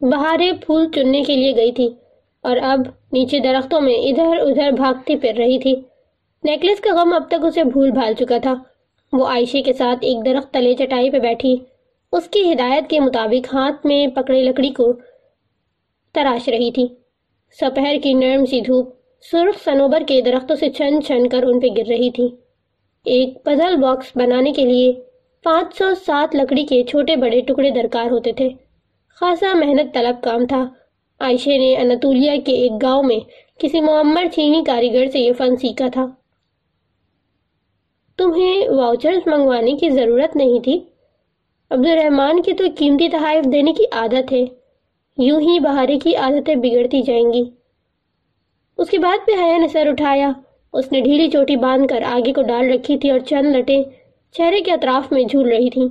بہاریں پھول چننے کے لیے گئی تھی اور اب نیچے درختوں میں ادھر ادھر بھاگتی پھر رہی تھی۔ نیکلس کا غم اب تک اسے بھول بھال چکا تھا۔ وہ عائشے کے ساتھ ایک درخت تلے چٹائی پہ بیٹھی۔ اس کی ہدایت کے مطابق ہاتھ میں پکڑے لکڑی کو تراش رہی تھی۔ سپہر کی نرم سی دھوپ سرخ سنوبر کے درختوں سے چھن چھن کر ان پہ گر رہی تھی۔ ایک پزل باکس بنانے کے لیے پانچ سو سات لکڑی کے چھوٹے بڑے ٹکڑے درکار ہوتے تھے۔ خاصا محنت طلب کام تھا۔ عائشہ نے انتولیا کے ایک گاؤں میں کسی معمر چینی کاریگر سے یہ فن سیکھا تھا۔ تمہیں واؤچرز منگوانے کی ضرورت نہیں تھی؟ عبد کی تو قیمتی تحائف دینے کی عادت ہے۔ یوں ہی بہارے کی عادتیں بگڑتی جائیں گی۔ اس کے بعد پہ حیا نے سر اٹھایا۔ اس نے ڈھیلی چوٹی باندھ کر آگے کو ڈال رکھی تھی اور چند لٹیں چہرے کے اطراف میں جھول رہی تھی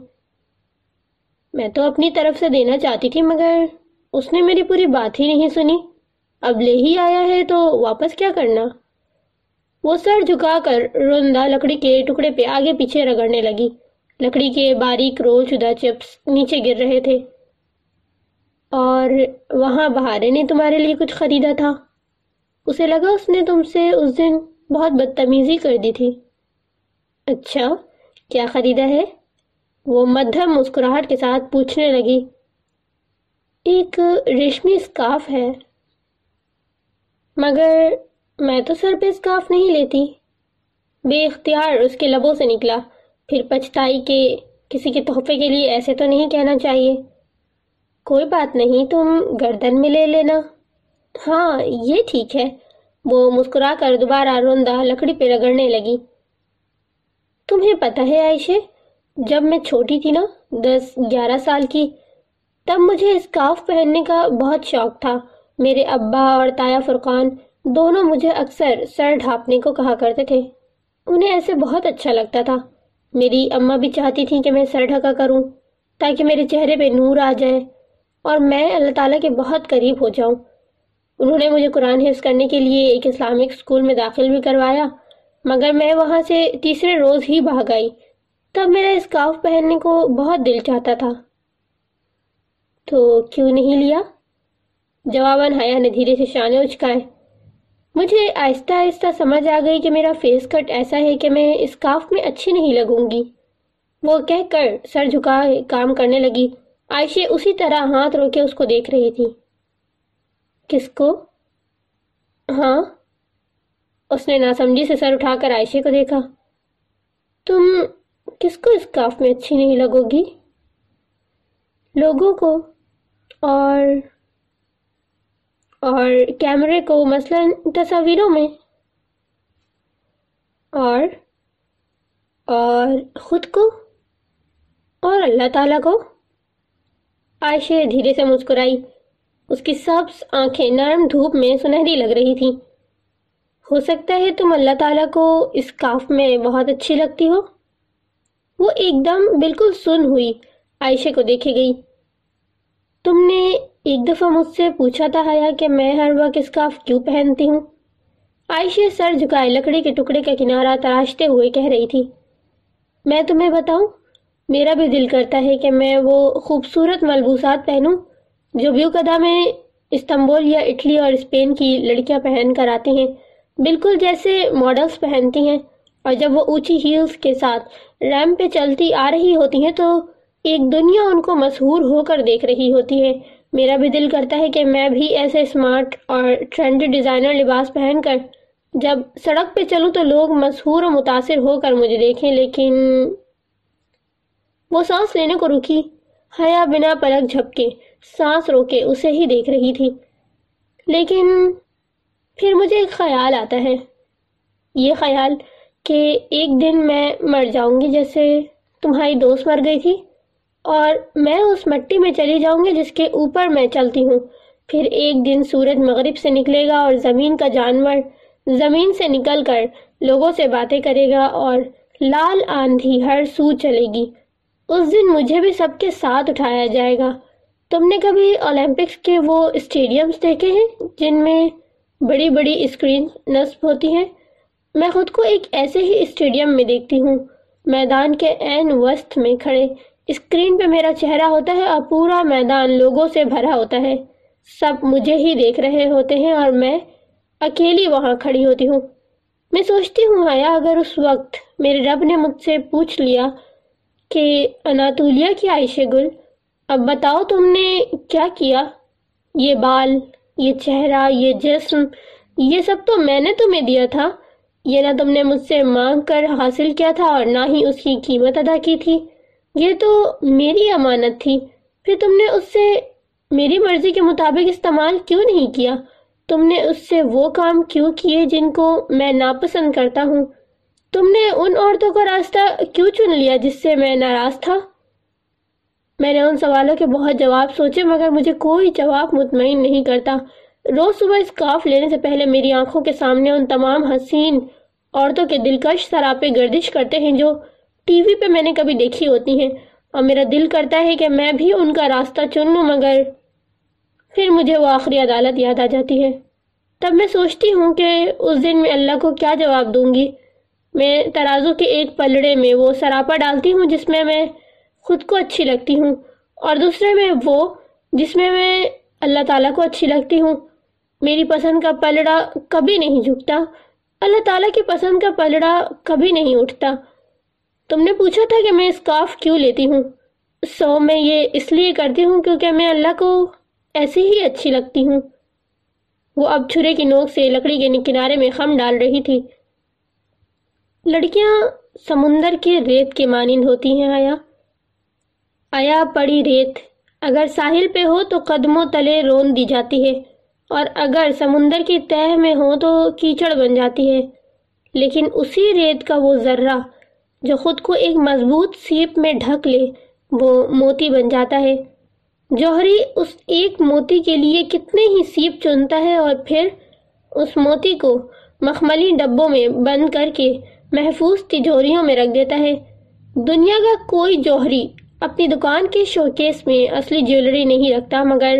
میں تو اپنی طرف سے دینا چاہتی تھی، مگر اس نے میری پوری بات ہی نہیں سنی۔ اب لے ہی آیا ہے تو واپس کیا کرنا؟ وہ سر جھکا کر روندا لکڑی کے ٹکڑے پہ آگے پیچھے رگڑنے لگی۔ لکڑی کے باریک رول شدہ چپس نیچے گر رہے تھے۔ اور وہاں بہارے نے تمہارے لیے کچھ خریدا تھا۔ اسے لگا اس نے تم سے اس دن بہت بدتمیزی کر دی تھی۔ اچھا کیا خریدا ہے؟ وہ مدھم مسکراہٹ کے ساتھ پوچھنے لگی، ایک ریشمی اسکارف ہے۔ مگر میں تو سر پہ اسکارف نہیں لیتی۔ بے اختیار اس کے لبوں سے نکلا۔ پھر پچھتائی کہ کسی کے تحفے کے لیے ایسے تو نہیں کہنا چاہیے۔ کوئی بات نہیں، تم گردن میں لے لینا۔ ہاں یہ ٹھیک ہے۔ وہ مسکرا کر دوبارہ روندہ لکڑی پہ رگڑنے لگی۔ تمہیں پتہ ہے عائشہ جب میں چھوٹی تھی نا، دس، گیارہ سال کی، تب مجھے اسکارف پہننے کا بہت شوق تھا۔ میرے ابا اور تایا فرقان دونوں مجھے اکثر سر ڈھانپنے کو کہا کرتے تھے۔ انہیں ایسے بہت اچھا لگتا تھا۔ میری اماں بھی چاہتی تھی کہ میں سر ڈھکا کروں تاکہ میرے چہرے پہ نور آ جائے اور میں اللہ تعالیٰ کے بہت قریب ہو جاؤں۔ انہوں نے مجھے قرآن حفظ کرنے کے لیے ایک اسلامک اسکول میں داخل بھی کروایا، مگر میں وہاں سے تیسرے روز ہی بھاگ آئی۔ تب میرا اسکارف پہننے کو بہت دل چاہتا تھا۔ تو کیوں نہیں لیا؟ جواباً حیا نے دھیرے سے شانے اچکائے۔ مجھے آہستہ آہستہ سمجھ آ گئی کہ میرا فیس کٹ ایسا ہے کہ میں اسکارف میں اچھی نہیں لگوں گی۔ وہ کہہ کر سر جھکا کام کرنے لگی۔ عائشہ اسی طرح ہاتھ رو کے اس کو دیکھ رہی تھی۔ کس کو؟ ہاں اس نے ناسمجھی سے سر اٹھا کر عائشہ کو دیکھا۔ تم کس کو اسکارف میں اچھی نہیں لگو گی لوگوں کو اور اور کیمرے کو مثلا تصاویروں میں۔ اور اور خود کو؟ اور اللہ تعالیٰ کو؟ عائشہ دھیرے سے مسکرائی۔ اس کی سبز آنکھیں نرم دھوپ میں سنہری لگ رہی تھی ہو سکتا ہے تم اللہ تعالیٰ کو اس کاف میں بہت اچھی لگتی ہو۔ وہ ایک دم بالکل سن ہوئی۔ عائشہ کو دیکھے گئی۔ تم نے ایک دفعہ مجھ سے پوچھا تھا حیا کہ میں ہر وقت اسکارف کیوں پہنتی ہوں؟ عائشہ سر جھکائے لکڑی کے ٹکڑے کا کنارہ تراشتے ہوئے کہہ رہی تھی۔ میں تمہیں بتاؤں، میرا بھی دل کرتا ہے کہ میں وہ خوبصورت ملبوسات پہنوں جو بیوکدا میں استنبول یا اٹلی اور اسپین کی لڑکیاں پہن کر آتی ہیں، بالکل جیسے ماڈلز پہنتی ہیں۔ اور جب وہ اونچی ہیلز کے ساتھ ریمپ پہ چلتی آ رہی ہوتی ہیں تو ایک دنیا ان کو مسہور ہو کر دیکھ رہی ہوتی ہے۔ میرا بھی دل کرتا ہے کہ میں بھی ایسے اسمارٹ اور ٹرینڈی ڈیزائنر لباس پہن کر جب سڑک پہ چلوں تو لوگ مسہور و متاثر ہو کر مجھے دیکھیں، لیکن وہ سانس لینے کو رکی۔ حیا بنا پلک جھپکے، سانس روکے، اسے ہی دیکھ رہی تھی۔ لیکن پھر مجھے ایک خیال آتا ہے۔ یہ خیال کہ ایک دن میں مر جاؤں گی جیسے تمہاری دوست مر گئی تھی، اور میں اس مٹی میں چلی جاؤں گی جس کے اوپر میں چلتی ہوں۔ پھر ایک دن سورج مغرب سے نکلے گا اور زمین کا جانور زمین سے نکل کر لوگوں سے باتیں کرے گا اور لال آندھی ہر سو چلے گی۔ اس دن مجھے بھی سب کے ساتھ اٹھایا جائے گا۔ تم نے کبھی اولمپکس کے وہ اسٹیڈیمز دیکھے ہیں جن میں بڑی بڑی اسکرین نصب ہوتی ہیں؟ میں خود کو ایک ایسے ہی اسٹیڈیم میں دیکھتی ہوں۔ میدان کے عین وسط میں کھڑے۔ اسکرین پہ میرا چہرہ ہوتا ہے اور پورا میدان لوگوں سے بھرا ہوتا ہے۔ سب مجھے ہی دیکھ رہے ہوتے ہیں اور میں اکیلی وہاں کھڑی ہوتی ہوں۔ میں سوچتی ہوں، آیا اگر اس وقت میرے رب نے مجھ سے پوچھ لیا کہ اناتولیا کی عائشہ گل، اب بتاؤ تم نے کیا کیا؟ یہ بال، یہ چہرہ، یہ جسم، یہ سب تو میں نے تمہیں دیا تھا۔ یہ نہ تم نے مجھ سے مانگ کر حاصل کیا تھا اور نہ ہی اس کی قیمت ادا کی تھی۔ یہ تو میری امانت تھی۔ پھر تم نے اس سے میری مرضی کے مطابق استعمال کیوں نہیں کیا؟ تم نے اس سے وہ کام کیوں کیے جن کو میں ناپسند کرتا ہوں؟ تم نے ان عورتوں کا راستہ کیوں چن لیا جس سے میں ناراض تھا؟ میں نے ان سوالوں کے بہت جواب سوچے مگر مجھے کوئی جواب مطمئن نہیں کرتا۔ روز صبح اس کاف لینے سے پہلے میری آنکھوں کے سامنے ان تمام حسین عورتوں کے دلکش سراپے گردش کرتے ہیں جو ٹی وی پہ میں نے کبھی دیکھی ہوتی ہیں۔ اور میرا دل کرتا ہے کہ میں بھی ان کا راستہ چن لوں، مگر پھر مجھے وہ آخری عدالت یاد آ جاتی ہے۔ تب میں سوچتی ہوں کہ اس دن میں اللہ کو کیا جواب دوں گی۔ میں ترازو کے ایک پلڑے میں وہ سراپا ڈالتی ہوں جس میں میں خود کو اچھی لگتی ہوں، اور دوسرے میں وہ جس میں میں اللہ تعالیٰ کو اچھی لگتی ہوں۔ میری پسند کا پلڑا کبھی نہیں جھکتا۔ اللہ تعالیٰ کی پسند کا پلڑا کبھی نہیں اٹھتا۔ تم نے پوچھا تھا کہ میں اسکارف کیوں لیتی ہوں؟ سو میں یہ اس لیے کرتی ہوں کیونکہ میں اللہ کو ایسی ہی اچھی لگتی ہوں۔ وہ اب چھرے کی نوک سے لکڑی کے کنارے میں خم ڈال رہی تھی۔ لڑکیاں سمندر کے ریت کے مانند ہوتی ہیں، آیا۔ آیا پڑی ریت۔ اگر ساحل پہ ہو تو قدموں تلے رون دی جاتی ہے۔ اور اگر سمندر کی تہ میں ہو تو کیچڑ بن جاتی ہے۔ لیکن اسی ریت کا وہ ذرہ جو خود کو ایک مضبوط سیپ میں ڈھک لے، وہ موتی بن جاتا ہے۔ جوہری اس ایک موتی کے لیے کتنے ہی سیپ چنتا ہے اور پھر اس موتی کو مخملی ڈبوں میں بند کر کے محفوظ تجوریوں میں رکھ دیتا ہے۔ دنیا کا کوئی جوہری اپنی دکان کے شوکیس میں اصلی جیولری نہیں رکھتا، مگر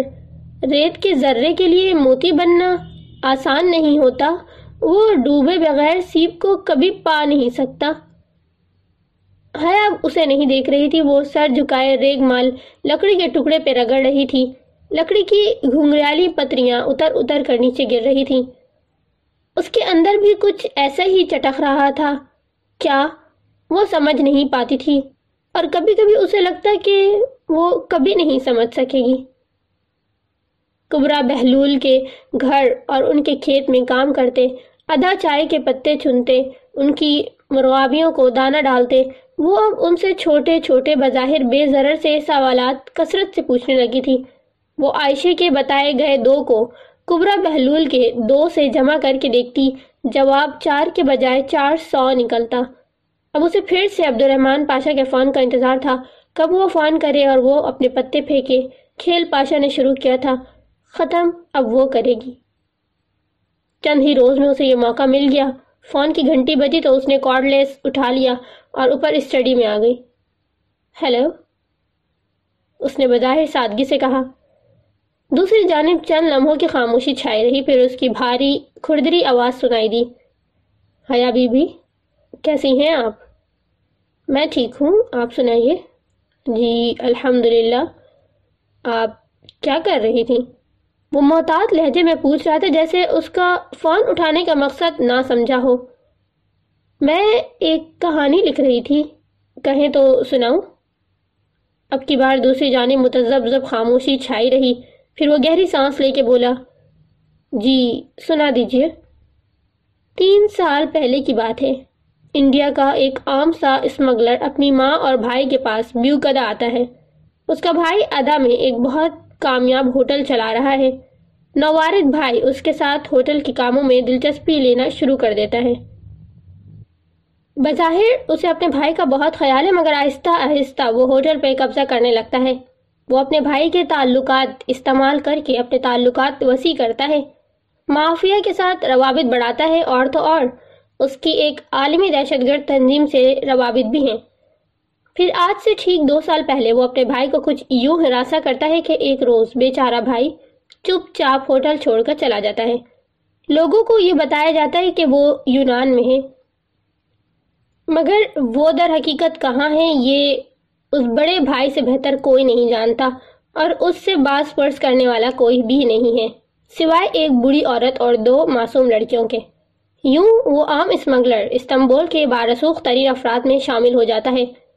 ریت کے ذرے کے لیے موتی بننا آسان نہیں ہوتا، وہ ڈوبے بغیر سیپ کو کبھی پا نہیں سکتا۔ ہے اب اسے نہیں دیکھ رہی تھی، وہ سر جھکائے ریگ مال لکڑی کے ٹکڑے پہ رگڑ رہی تھی۔ لکڑی کی گھنگریالی پتریاں اتر اتر کر نیچے گر رہی تھی اس کے اندر بھی کچھ ایسا ہی چٹک رہا تھا۔ کیا؟ وہ سمجھ نہیں پاتی تھی۔ اور کبھی کبھی اسے لگتا کہ وہ کبھی نہیں سمجھ سکے گی۔ کبرا، بہلول کے گھر اور ان کے کھیت میں کام کرتے، ادا چائے کے پتے چنتے، ان کی مرغابیوں کو دانہ ڈالتے۔ وہ اب ان سے چھوٹے چھوٹے بظاہر بے ضرر سے سوالات، کثرت سے پوچھنے لگی تھی۔ وہ عائشے کے بتائے گئے دو کو کبرا، بہلول کے دو سے جمع کر کے دیکھتی، جواب چار کے بجائے چار سو نکلتا۔ اب اسے پھر سے عبد الرحمن پاشا کے فون کا انتظار تھا۔ کب وہ فون کرے اور وہ اپنے پتے پھینکے۔ کھیل پاشا نے شروع کیا تھا۔ ختم، اب وہ کرے گی۔ چند ہی روز میں اسے یہ موقع مل گیا۔ فون کی گھنٹی بجی تو اس نے کارڈ لیس اٹھا لیا اور اوپر اسٹڈی میں آ گئی۔ ہیلو؟ اس نے بظاہر سادگی سے کہا۔ دوسری جانب چند لمحوں کی خاموشی چھائی رہی، پھر اس کی بھاری کھردری آواز سنائی دی۔ حیا بی بی کیسی ہیں آپ؟ میں ٹھیک ہوں، آپ سنائیے۔ جی الحمدللہ۔ آپ کیا کر رہی تھیں؟ وہ محتاط لہجے میں پوچھ رہا تھا جیسے اس کا فون اٹھانے کا مقصد نہ سمجھا ہو۔ میں ایک کہانی لکھ رہی تھی۔ کہیں تو سناؤں؟ اب کی بار دوسری جانب متذبذب خاموشی چھائی رہی۔ پھر وہ گہری سانس لے کے بولا جی سنا دیجیے۔ تین سال پہلے کی بات ہے۔ انڈیا کا ایک عام سا اسمگلر اپنی ماں اور بھائی کے پاس بیو کدا آتا ہے۔ اس کا بھائی ادا میں ایک بہت کامیاب ہوٹل چلا رہا ہے۔ نوارد بھائی اس کے ساتھ ہوٹل کے کاموں میں دلچسپی لینا شروع کر دیتا ہے۔ بظاہر اسے اپنے بھائی کا بہت خیال ہے، مگر آہستہ آہستہ وہ ہوٹل پہ قبضہ کرنے لگتا ہے۔ وہ اپنے بھائی کے تعلقات استعمال کر کے اپنے تعلقات وسیع کرتا ہے۔ مافیا کے ساتھ روابط بڑھاتا ہے، اور تو اور اس کی ایک عالمی دہشت گرد تنظیم سے روابط بھی ہیں۔ پھر آج سے ٹھیک دو سال پہلے وہ اپنے بھائی کو کچھ یوں ہراسا کرتا ہے کہ ایک روز بیچارہ بھائی چپ چاپ ہوٹل چھوڑ کر چلا جاتا ہے۔ لوگوں کو یہ بتایا جاتا ہے کہ وہ یونان میں ہے۔ مگر وہ در حقیقت کہاں ہے یہ اس بڑے بھائی سے بہتر کوئی نہیں جانتا اور اس سے باس پرس کرنے والا کوئی بھی نہیں ہے۔ سوائے ایک بڑی عورت اور دو معصوم لڑکیوں کے۔ یوں وہ عام اسمگلر، استنبول کے بارسوخ ترین افراد میں شامل ہو جاتا ہے۔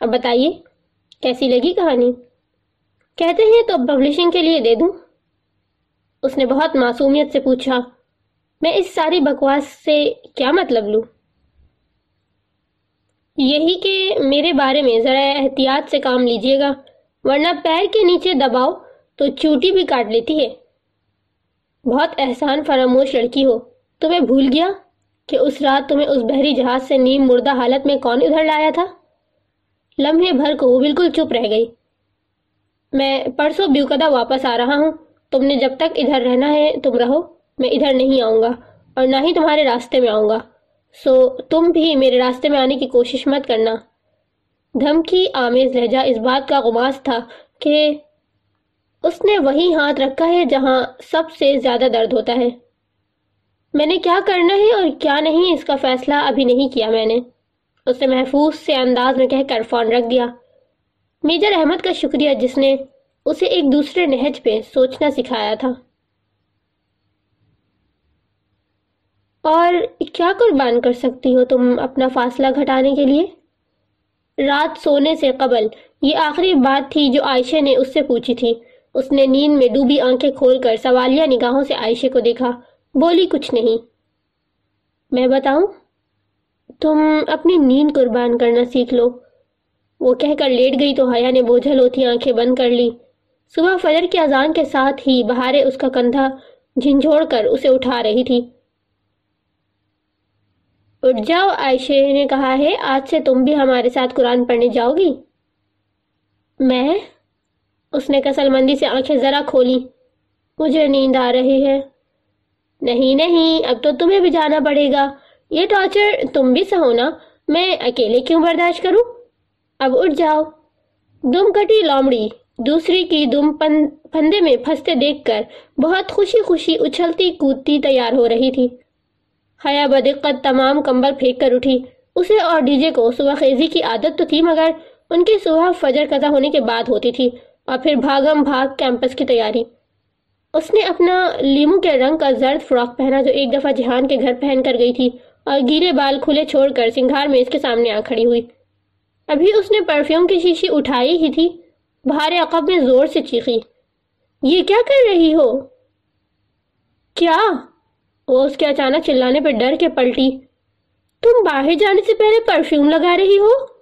اب بتائیے، کیسی لگی کہانی؟ کہتے ہیں تو پبلشنگ کے لیے دے دوں۔ اس نے بہت معصومیت سے پوچھا، میں اس ساری بکواس سے کیا مطلب لوں؟ یہی کہ میرے بارے میں ذرا احتیاط سے کام لیجیے گا، ورنہ پیر کے نیچے دباؤ تو چوٹی بھی کاٹ لیتی ہے۔ بہت احسان فراموش لڑکی ہو، تمہیں بھول گیا کہ اس رات تمہیں اس بحری جہاز سے نیم مردہ حالت میں کون ادھر لایا تھا؟ لمحے بھر کو وہ بالکل چپ رہ گئی۔ میں پرسوں بیوکدہ واپس آ رہا ہوں۔ تم نے جب تک ادھر رہنا ہے، تم رہو۔ میں ادھر نہیں آؤں گا اور نہ ہی تمہارے راستے میں آؤں گا۔ سو تم بھی میرے راستے میں آنے کی کوشش مت کرنا۔ دھمکی آمیز لہجہ اس بات کا غماز تھا کہ اس نے وہی ہاتھ رکھا ہے جہاں سب سے زیادہ درد ہوتا ہے۔ میں نے کیا کرنا ہے اور کیا نہیں، اس کا فیصلہ ابھی نہیں کیا میں نے۔ اس نے محفوظ سے انداز میں کہہ کر فون رکھ دیا۔ میجر احمد کا شکریہ، جس نے اسے ایک دوسرے نہج پہ سوچنا سکھایا تھا۔ اور کیا قربان کر سکتی ہو تم اپنا فاصلہ گھٹانے کے لیے؟ رات سونے سے قبل، یہ آخری بات تھی جو عائشہ نے اس سے پوچھی تھی۔ اس نے نیند میں ڈوبی آنکھیں کھول کر سوالیہ نگاہوں سے عائشہ کو دیکھا۔ بولی، کچھ نہیں۔ میں بتاؤں؟ تم اپنی نیند قربان کرنا سیکھ لو۔ وہ کہہ کر لیٹ گئی تو حیا نے بوجھل ہوتی آنکھیں بند کر لی۔ صبح فجر کی اذان کے ساتھ ہی بہارے اس کا کندھا جھنجھوڑ کر اسے اٹھا رہی تھی۔ اٹھ جاؤ، عائشہ نے کہا ہے، آج سے تم بھی ہمارے ساتھ قرآن پڑھنے جاؤ گی۔ میں؟ اس نے کسل مندی سے آنکھیں ذرا کھولی۔ مجھے نیند آ رہی ہے۔ نہیں نہیں، اب تو تمہیں بھی جانا پڑے گا۔ یہ ٹارچر تم بھی سہو نا، میں اکیلے کیوں برداشت کروں؟ اب اٹھ جاؤ۔ دم کٹی لومڑی دوسری کی دم پندے میں پھنستے دیکھ کر بہت خوشی خوشی اچھلتی کودتی تیار ہو رہی تھی۔ حیا بدقت تمام کمبل پھینک کر اٹھی۔ اسے اور ڈی جے کو صبح خیزی کی عادت تو تھی مگر ان کی صبح فجر قضا ہونے کے بعد ہوتی تھی اور پھر بھاگم بھاگ کیمپس کی تیاری۔ اس نے اپنا لیمو کے رنگ کا زرد فراک پہنا جو ایک دفعہ جہان کے گھر پہن کر گئی تھی۔ اور گیرے بال کھلے چھوڑ کر سنگھار میں اس کے سامنے آ کھڑی ہوئی۔ ابھی اس نے پرفیوم کی شیشی اٹھائی ہی تھی۔ بہار عقب میں زور سے چیخی۔ یہ کیا کر رہی ہو؟ کیا؟ وہ اس کے اچانک چلانے پہ ڈر کے پلٹی۔ تم باہر جانے سے پہلے پرفیوم لگا رہی ہو؟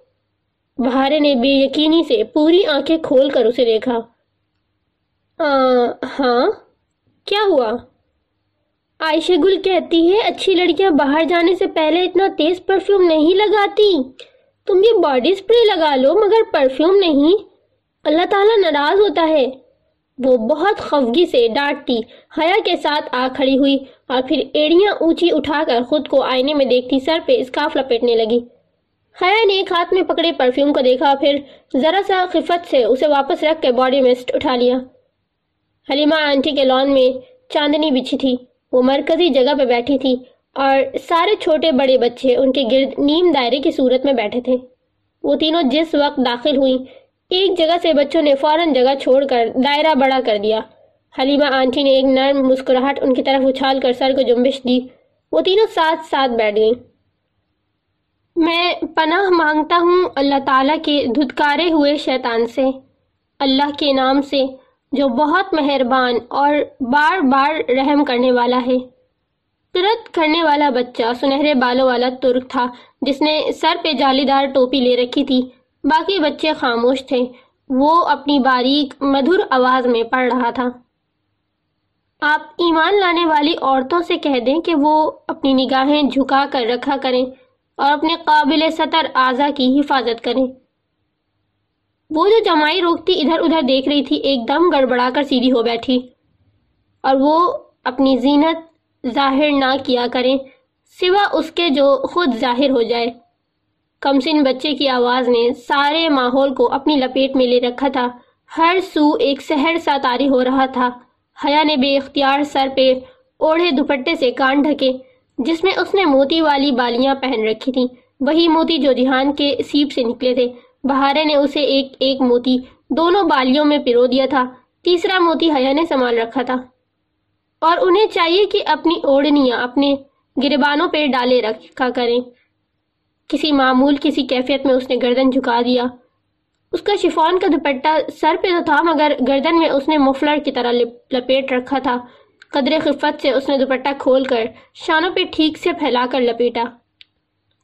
بہارے نے بے یقینی سے پوری آنکھیں کھول کر اسے دیکھا۔ ہاں۔ کیا ہوا؟ عائشہ گل کہتی ہے، اچھی لڑکیاں باہر جانے سے پہلے اتنا تیز پرفیوم نہیں لگاتی۔ تم یہ باڈی سپرے لگا لو مگر پرفیوم نہیں۔ اللہ تعالیٰ ناراض ہوتا ہے۔ وہ بہت خفگی سے ڈانٹتی، حیا کے ساتھ آ کھڑی ہوئی اور پھر ایڑیاں اونچی اٹھا کر خود کو آئینے میں دیکھتی، سر پہ اسکاف لپیٹنے لگی۔ حیا نے ایک ہاتھ میں پکڑے پرفیوم کو دیکھا پھر ذرا سا خفت سے اسے واپس رکھ کے باڈی مسٹ اٹھا لیا۔ حلیمہ آنٹی کے لان میں چاندنی بچھی تھی۔ وہ مرکزی جگہ پہ بیٹھی تھی اور سارے چھوٹے بڑے بچے ان کے گرد نیم دائرے کی صورت میں بیٹھے تھے۔ وہ تینوں جس وقت داخل ہوئی ایک جگہ سے بچوں نے فوراً جگہ چھوڑ کر دائرہ بڑا کر دیا۔ حلیمہ آنٹی نے ایک نرم مسکراہٹ ان کی طرف اچھال کر سر کو جنبش دی۔ وہ تینوں ساتھ ساتھ بیٹھ گئیں۔ میں پناہ مانگتا ہوں اللہ تعالیٰ کے دھدکارے ہوئے شیطان سے، اللہ کے نام سے۔ جو بہت مہربان اور بار بار رحم کرنے والا ہے۔ ترت کرنے والا بچہ سنہرے بالوں والا ترک تھا، جس نے سر پہ جالی دار ٹوپی لے رکھی تھی۔ باقی بچے خاموش تھے۔ وہ اپنی باریک، مدھر آواز میں پڑھ رہا تھا۔ آپ ایمان لانے والی عورتوں سے کہہ دیں کہ وہ اپنی نگاہیں جھکا کر رکھا کریں اور اپنے قابل سطر اعضا کی حفاظت کریں۔ وہ جو جمائی روکتی ادھر ادھر دیکھ رہی تھی، ایک دم گڑبڑا کر سیدھی ہو بیٹھی۔ اور وہ اپنی زینت ظاہر نہ کیا کریں، سوا اس کے جو خود ظاہر ہو جائے۔ کمسن بچے کی آواز نے سارے ماحول کو اپنی لپیٹ میں لے رکھا تھا۔ ہر سو ایک سہر سا تاری ہو رہا تھا۔ حیا نے بے اختیار سر پہ اوڑھے دوپٹے سے کان ڈھکے، جس میں اس نے موتی والی بالیاں پہن رکھی تھی وہی موتی جو جہان کے سیپ سے نکلے تھے۔ بہارے نے اسے ایک ایک موتی دونوں بالیوں میں پیرو دیا تھا۔ تیسرا موتی حیا نے سنبھال رکھا تھا۔ اور انہیں چاہیے کہ اپنی اوڑنیاں اپنے گربانوں پہ ڈالے رکھا کریں۔ کسی معمول، کسی کیفیت میں اس نے گردن جھکا دیا۔ اس کا شفون کا دوپٹہ سر پہ تو تھا، مگر گردن میں اس نے مفلر کی طرح لپیٹ رکھا تھا۔ قدر خفت سے اس نے دوپٹہ کھول کر شانوں پہ ٹھیک سے پھیلا کر لپیٹا۔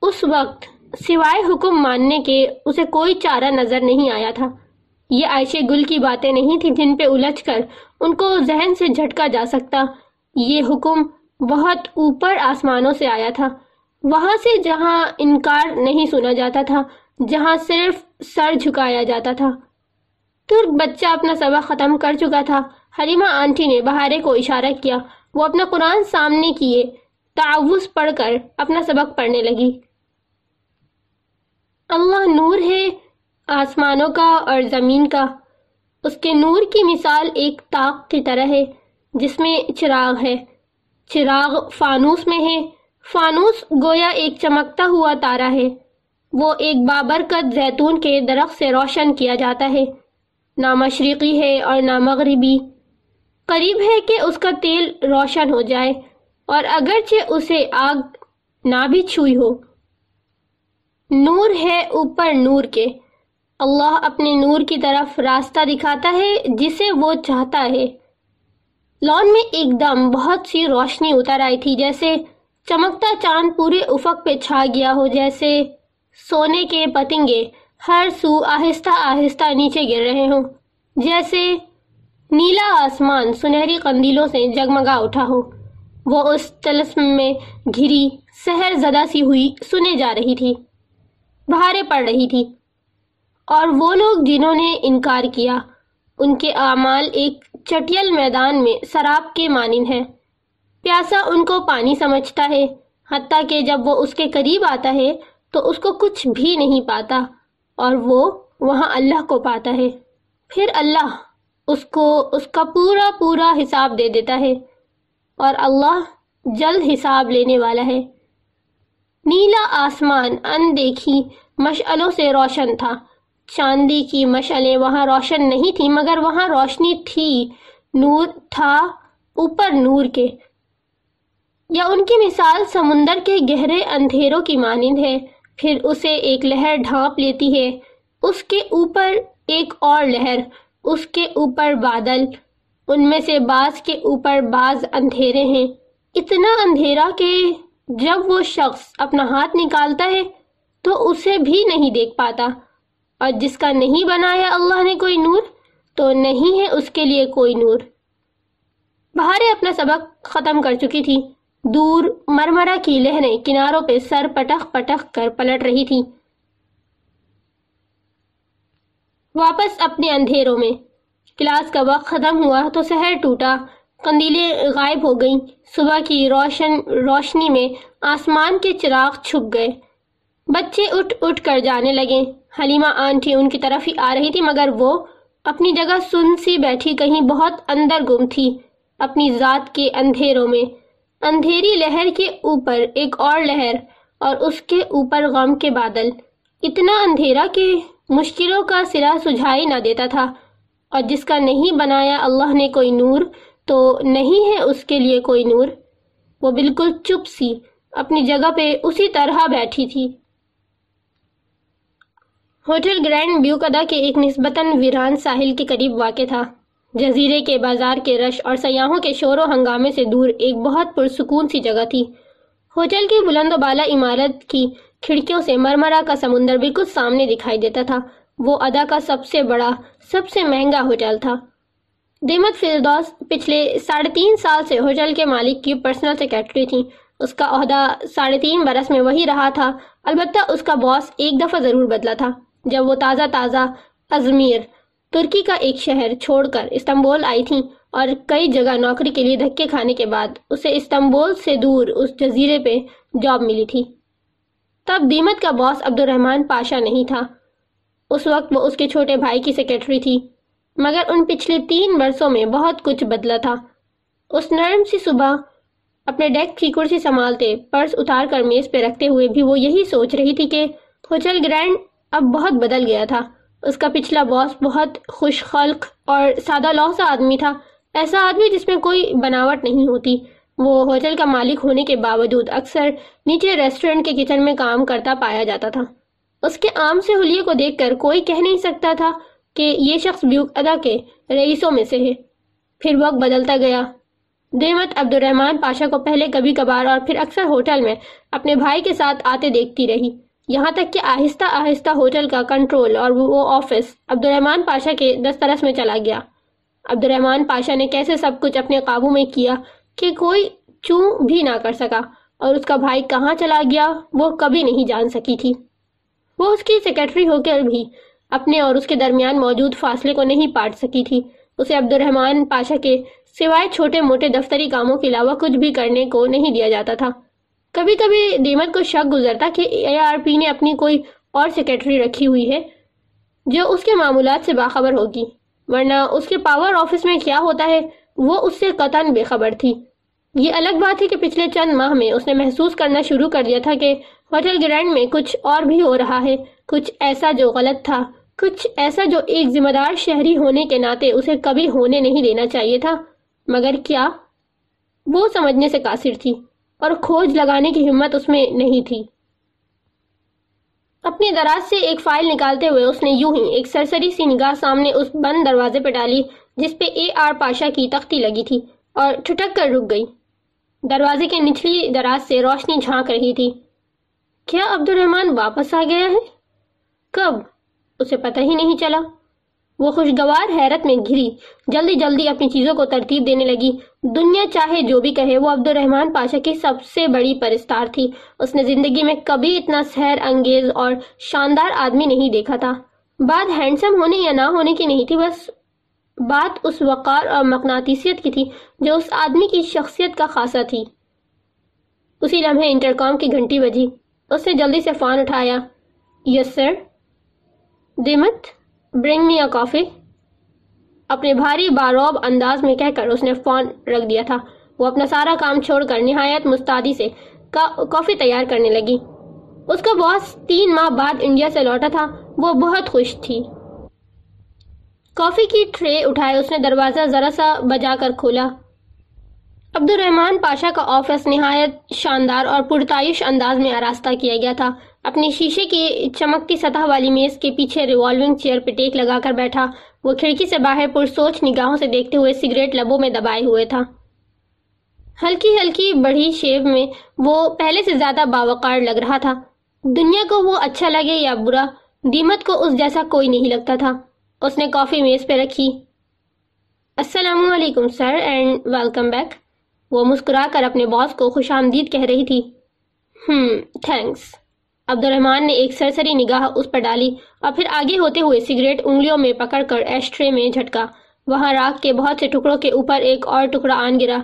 اس وقت سوائے حکم ماننے کے اسے کوئی چارہ نظر نہیں آیا تھا۔ یہ عائشہ گل کی باتیں نہیں تھی جن پہ الجھ کر ان کو ذہن سے جھٹکا جا سکتا۔ یہ حکم بہت اوپر آسمانوں سے آیا تھا۔ وہاں سے جہاں انکار نہیں سنا جاتا تھا، جہاں صرف سر جھکایا جاتا تھا۔ ترک بچہ اپنا سبق ختم کر چکا تھا۔ حلیمہ آنٹی نے بہارے کو اشارہ کیا۔ وہ اپنا قرآن سامنے کیے تعوض پڑھ کر اپنا سبق پڑھنے لگی۔ اللہ نور ہے آسمانوں کا اور زمین کا۔ اس کے نور کی مثال ایک طاق کی طرح ہے، جس میں چراغ ہے۔ چراغ فانوس میں ہے۔ فانوس گویا ایک چمکتا ہوا تارا ہے۔ وہ ایک بابرکت زیتون کے درخت سے روشن کیا جاتا ہے۔ نہ مشرقی ہے اور نہ مغربی۔ قریب ہے کہ اس کا تیل روشن ہو جائے اور اگرچہ اسے آگ نہ بھی چھوئی ہو۔ نور ہے اوپر نور کے۔ اللہ اپنے نور کی طرف راستہ دکھاتا ہے، جسے وہ چاہتا ہے۔ لون میں ایک دم بہت سی روشنی اتر آئی تھی، جیسے چمکتا چاند پورے افق پہ چھا گیا ہو، جیسے سونے کے پتنگے ہر سو آہستہ آہستہ نیچے گر رہے ہوں۔ جیسے نیلا آسمان سنہری قندیلوں سے جگمگا اٹھا ہو۔ وہ اس تلسم میں گھری سہر زدہ سی ہوئی، سنے جا رہی تھی۔ بہاریں پڑ رہی تھی اور وہ لوگ جنہوں نے انکار کیا، ان کے اعمال ایک چٹیل میدان میں سراب کے مانند ہے پیاسا ان کو پانی سمجھتا ہے، حتیٰ کہ جب وہ اس کے قریب آتا ہے تو اس کو کچھ بھی نہیں پاتا، اور وہ وہاں اللہ کو پاتا ہے۔ پھر اللہ اس کو، اس کا پورا پورا حساب دے دیتا ہے، اور اللہ جلد حساب لینے والا ہے۔ نیلا آسمان ان دیکھی مشعلوں سے روشن تھا۔ چاندی کی مشعلیں وہاں روشن نہیں تھی مگر وہاں روشنی تھی۔ نور تھا اوپر نور کے۔ یا ان کی مثال سمندر کے گہرے اندھیروں کی مانند ہے۔ پھر اسے ایک لہر ڈھانپ لیتی ہے۔ اس کے اوپر ایک اور لہر، اس کے اوپر بادل۔ ان میں سے بعض کے اوپر بعض اندھیرے ہیں۔ اتنا اندھیرا کہ جب وہ شخص اپنا ہاتھ نکالتا ہے تو اسے بھی نہیں دیکھ پاتا۔ اور جس کا نہیں بنایا اللہ نے کوئی نور، تو نہیں ہے اس کے لیے کوئی نور۔ بہارے اپنا سبق ختم کر چکی تھی۔ دور مرمرہ کی لہریں کناروں پہ سر پٹخ پٹخ کر پلٹ رہی تھی واپس اپنے اندھیروں میں۔ کلاس کا وقت ختم ہوا تو سہر ٹوٹا۔ قندیلیں غائب ہو گئیں۔ صبح کی روشن روشنی میں آسمان کے چراغ چھپ گئے۔ بچے اٹھ اٹھ کر جانے لگے۔ حلیمہ آنٹی ان کی طرف ہی آ رہی تھی، مگر وہ اپنی جگہ سن سی بیٹھی، کہیں بہت اندر گم تھی۔ اپنی ذات کے اندھیروں میں۔ اندھیری لہر کے اوپر، ایک اور لہر اور اس کے اوپر غم کے بادل۔ اتنا اندھیرا کہ مشکلوں کا سرا سجھائی نہ دیتا تھا۔ اور جس کا نہیں بنایا، اللہ نے کوئی نور تو نہیں ہے اس کے لیے کوئی نور۔ وہ بالکل چپ سی اپنی جگہ پہ اسی طرح بیٹھی تھی۔ ہوٹل گرینڈ بیوکدا کے ایک نسبتاً ویران ساحل کے قریب واقع تھا۔ جزیرے کے بازار کے رش اور سیاحوں کے شور و ہنگامے سے دور ایک بہت پرسکون سی جگہ تھی۔ ہوٹل کی بلند و بالا عمارت کی کھڑکیوں سے مرمرہ کا سمندر بالکل سامنے دکھائی دیتا تھا۔ وہ ادا کا سب سے بڑا، سب سے مہنگا ہوٹل تھا۔ دیمت فردوس پچھلے ساڑھے تین سال سے ہوٹل کے مالک کی پرسنل سیکرٹری تھی اس کا عہدہ ساڑھے تین برس میں وہی رہا تھا۔ البتہ اس کا باس ایک دفعہ ضرور بدلا تھا، جب وہ تازہ تازہ ازمیر، ترکی کا ایک شہر چھوڑ کر استنبول آئی تھیں اور کئی جگہ نوکری کے لیے دھکے کھانے کے بعد اسے استنبول سے دور اس جزیرے پہ جاب ملی تھی۔ تب دیمت کا باس عبد الرحمن پاشا نہیں تھا۔ اس وقت وہ اس کے چھوٹے بھائی کی سیکرٹری تھی۔ مگر ان پچھلے تین برسوں میں بہت کچھ بدلا تھا۔ اس نرم سی صبح اپنے ڈیک کی کرسی سنبھالتے، پرس اتار کر میز پہ رکھتے ہوئے بھی وہ یہی سوچ رہی تھی کہ ہوٹل گرینڈ اب بہت بدل گیا تھا۔ اس کا پچھلا باس بہت خوش خلق اور سادہ لو سا آدمی تھا۔ ایسا آدمی جس میں کوئی بناوٹ نہیں ہوتی۔ وہ ہوٹل کا مالک ہونے کے باوجود اکثر نیچے ریسٹورنٹ کے کچن میں کام کرتا پایا جاتا تھا۔ اس کے عام سے حلیے کو دیکھ کر کوئی کہہ نہیں سکتا تھا کہ یہ شخص بیوک ادا کے رئیسوں میں سے ہے۔ پھر وقت بدلتا گیا۔ دیمت عبد الرحمن پاشا کو پہلے کبھی کبھار اور پھر اکثر ہوٹل میں اپنے بھائی کے ساتھ آتے دیکھتی رہی۔ یہاں تک کہ آہستہ آہستہ ہوٹل کا کنٹرول اور وہ آفس عبد الرحمن پاشا کے دسترس میں چلا گیا۔ عبد الرحمن پاشا نے کیسے سب کچھ اپنے قابو میں کیا کہ کوئی چوں بھی نہ کر سکا اور اس کا بھائی کہاں چلا گیا وہ کبھی نہیں جان سکی تھی۔ وہ اس کی سیکرٹری ہو کر بھی اپنے اور اس کے درمیان موجود فاصلے کو نہیں پاٹ سکی تھی۔ اسے عبد الرحمن پاشا کے سوائے چھوٹے موٹے دفتری کاموں کے علاوہ کچھ بھی کرنے کو نہیں دیا جاتا تھا۔ کبھی کبھی دیمت کو شک گزرتا کہ اے آر پی نے اپنی کوئی اور سیکرٹری رکھی ہوئی ہے جو اس کے معمولات سے باخبر ہوگی۔ ورنہ اس کے پاور آفس میں کیا ہوتا ہے، وہ اس سے قطن بے خبر تھی۔ یہ الگ بات ہے کہ پچھلے چند ماہ میں اس نے محسوس کرنا شروع کر دیا تھا کہ ہوٹل گرینڈ میں کچھ اور بھی ہو رہا ہے، کچھ ایسا جو غلط تھا۔ کچھ ایسا جو ایک ذمہ دار شہری ہونے کے ناطے اسے کبھی ہونے نہیں دینا چاہیے تھا، مگر کیا؟ وہ سمجھنے سے قاصر تھی اور کھوج لگانے کی ہمت اس میں نہیں تھی۔ اپنی دراز سے ایک فائل نکالتے ہوئے اس نے یوں ہی ایک سرسری سی نگاہ سامنے اس بند دروازے پہ ڈالی، جس پہ اے آر پاشا کی تختی لگی تھی اور ٹھٹک کر رک گئی۔ دروازے کے نچلی دراز سے روشنی جھانک رہی تھی۔ کیا عبد الرحمن واپس آ گیا ہے؟ کب؟ اسے پتہ ہی نہیں چلا۔ وہ خوشگوار حیرت میں گھری۔ جلدی جلدی اپنی چیزوں کو ترتیب دینے لگی۔ دنیا چاہے جو بھی کہے وہ عبد الرحمن پاشا کی سب سے بڑی پرستار تھی۔ اس نے زندگی میں کبھی اتنا سہر انگیز اور شاندار آدمی نہیں دیکھا تھا۔ بات ہینڈسم ہونے یا نہ ہونے کی نہیں تھی بس بات اس وقار اور مقناطیسیت کی تھی جو اس آدمی کی شخصیت کا خاصا تھی۔ اسی لمحے انٹرکام کی گھنٹی بجی۔ اس نے جلدی سے فون اٹھایا۔ یس yes, سر؟ دیمت برنگ می کافی اپنے بھاری باروب انداز میں کہہ کر اس نے فون رکھ دیا تھا۔ وہ اپنا سارا کام چھوڑ کر نہایت مستعدی سے کافی تیار کرنے لگی۔ اس کا باس تین ماہ بعد انڈیا سے لوٹا تھا۔ وہ بہت خوش تھی۔ کافی کی ٹرے اٹھائے اس نے دروازہ ذرا سا بجا کر کھولا۔ عبد الرحمن پاشا کا آفس نہایت شاندار اور پرتائش انداز میں آراستہ کیا گیا تھا۔ اپنی شیشے کی چمکتی سطح والی میز کے پیچھے ریوالونگ چیئر پہ ٹیک لگا کر بیٹھا۔ وہ کھڑکی سے باہر پرسوچ نگاہوں سے دیکھتے ہوئے سگریٹ لبوں میں دبائے ہوئے تھا۔ ہلکی ہلکی بڑھی شیو میں وہ پہلے سے زیادہ باوقار لگ رہا تھا۔ دنیا کو وہ اچھا لگے یا برا، دیمت کو اس جیسا کوئی نہیں لگتا تھا۔ اس نے کافی میز پہ رکھی۔ السلام علیکم سر اینڈ ویلکم بیک۔ وہ مسکرا کر اپنے باس کو خوش آمدید کہہ رہی تھی۔ ہم تھینکس۔ عبد الرحمن نے ایک سرسری نگاہ اس پر ڈالی اور پھر آگے ہوتے ہوئے سگریٹ انگلیوں میں پکڑ کر ایشٹرے میں جھٹکا۔ وہاں راک کے بہت سے ٹکڑوں کے اوپر ایک اور ٹکڑا آن گرا۔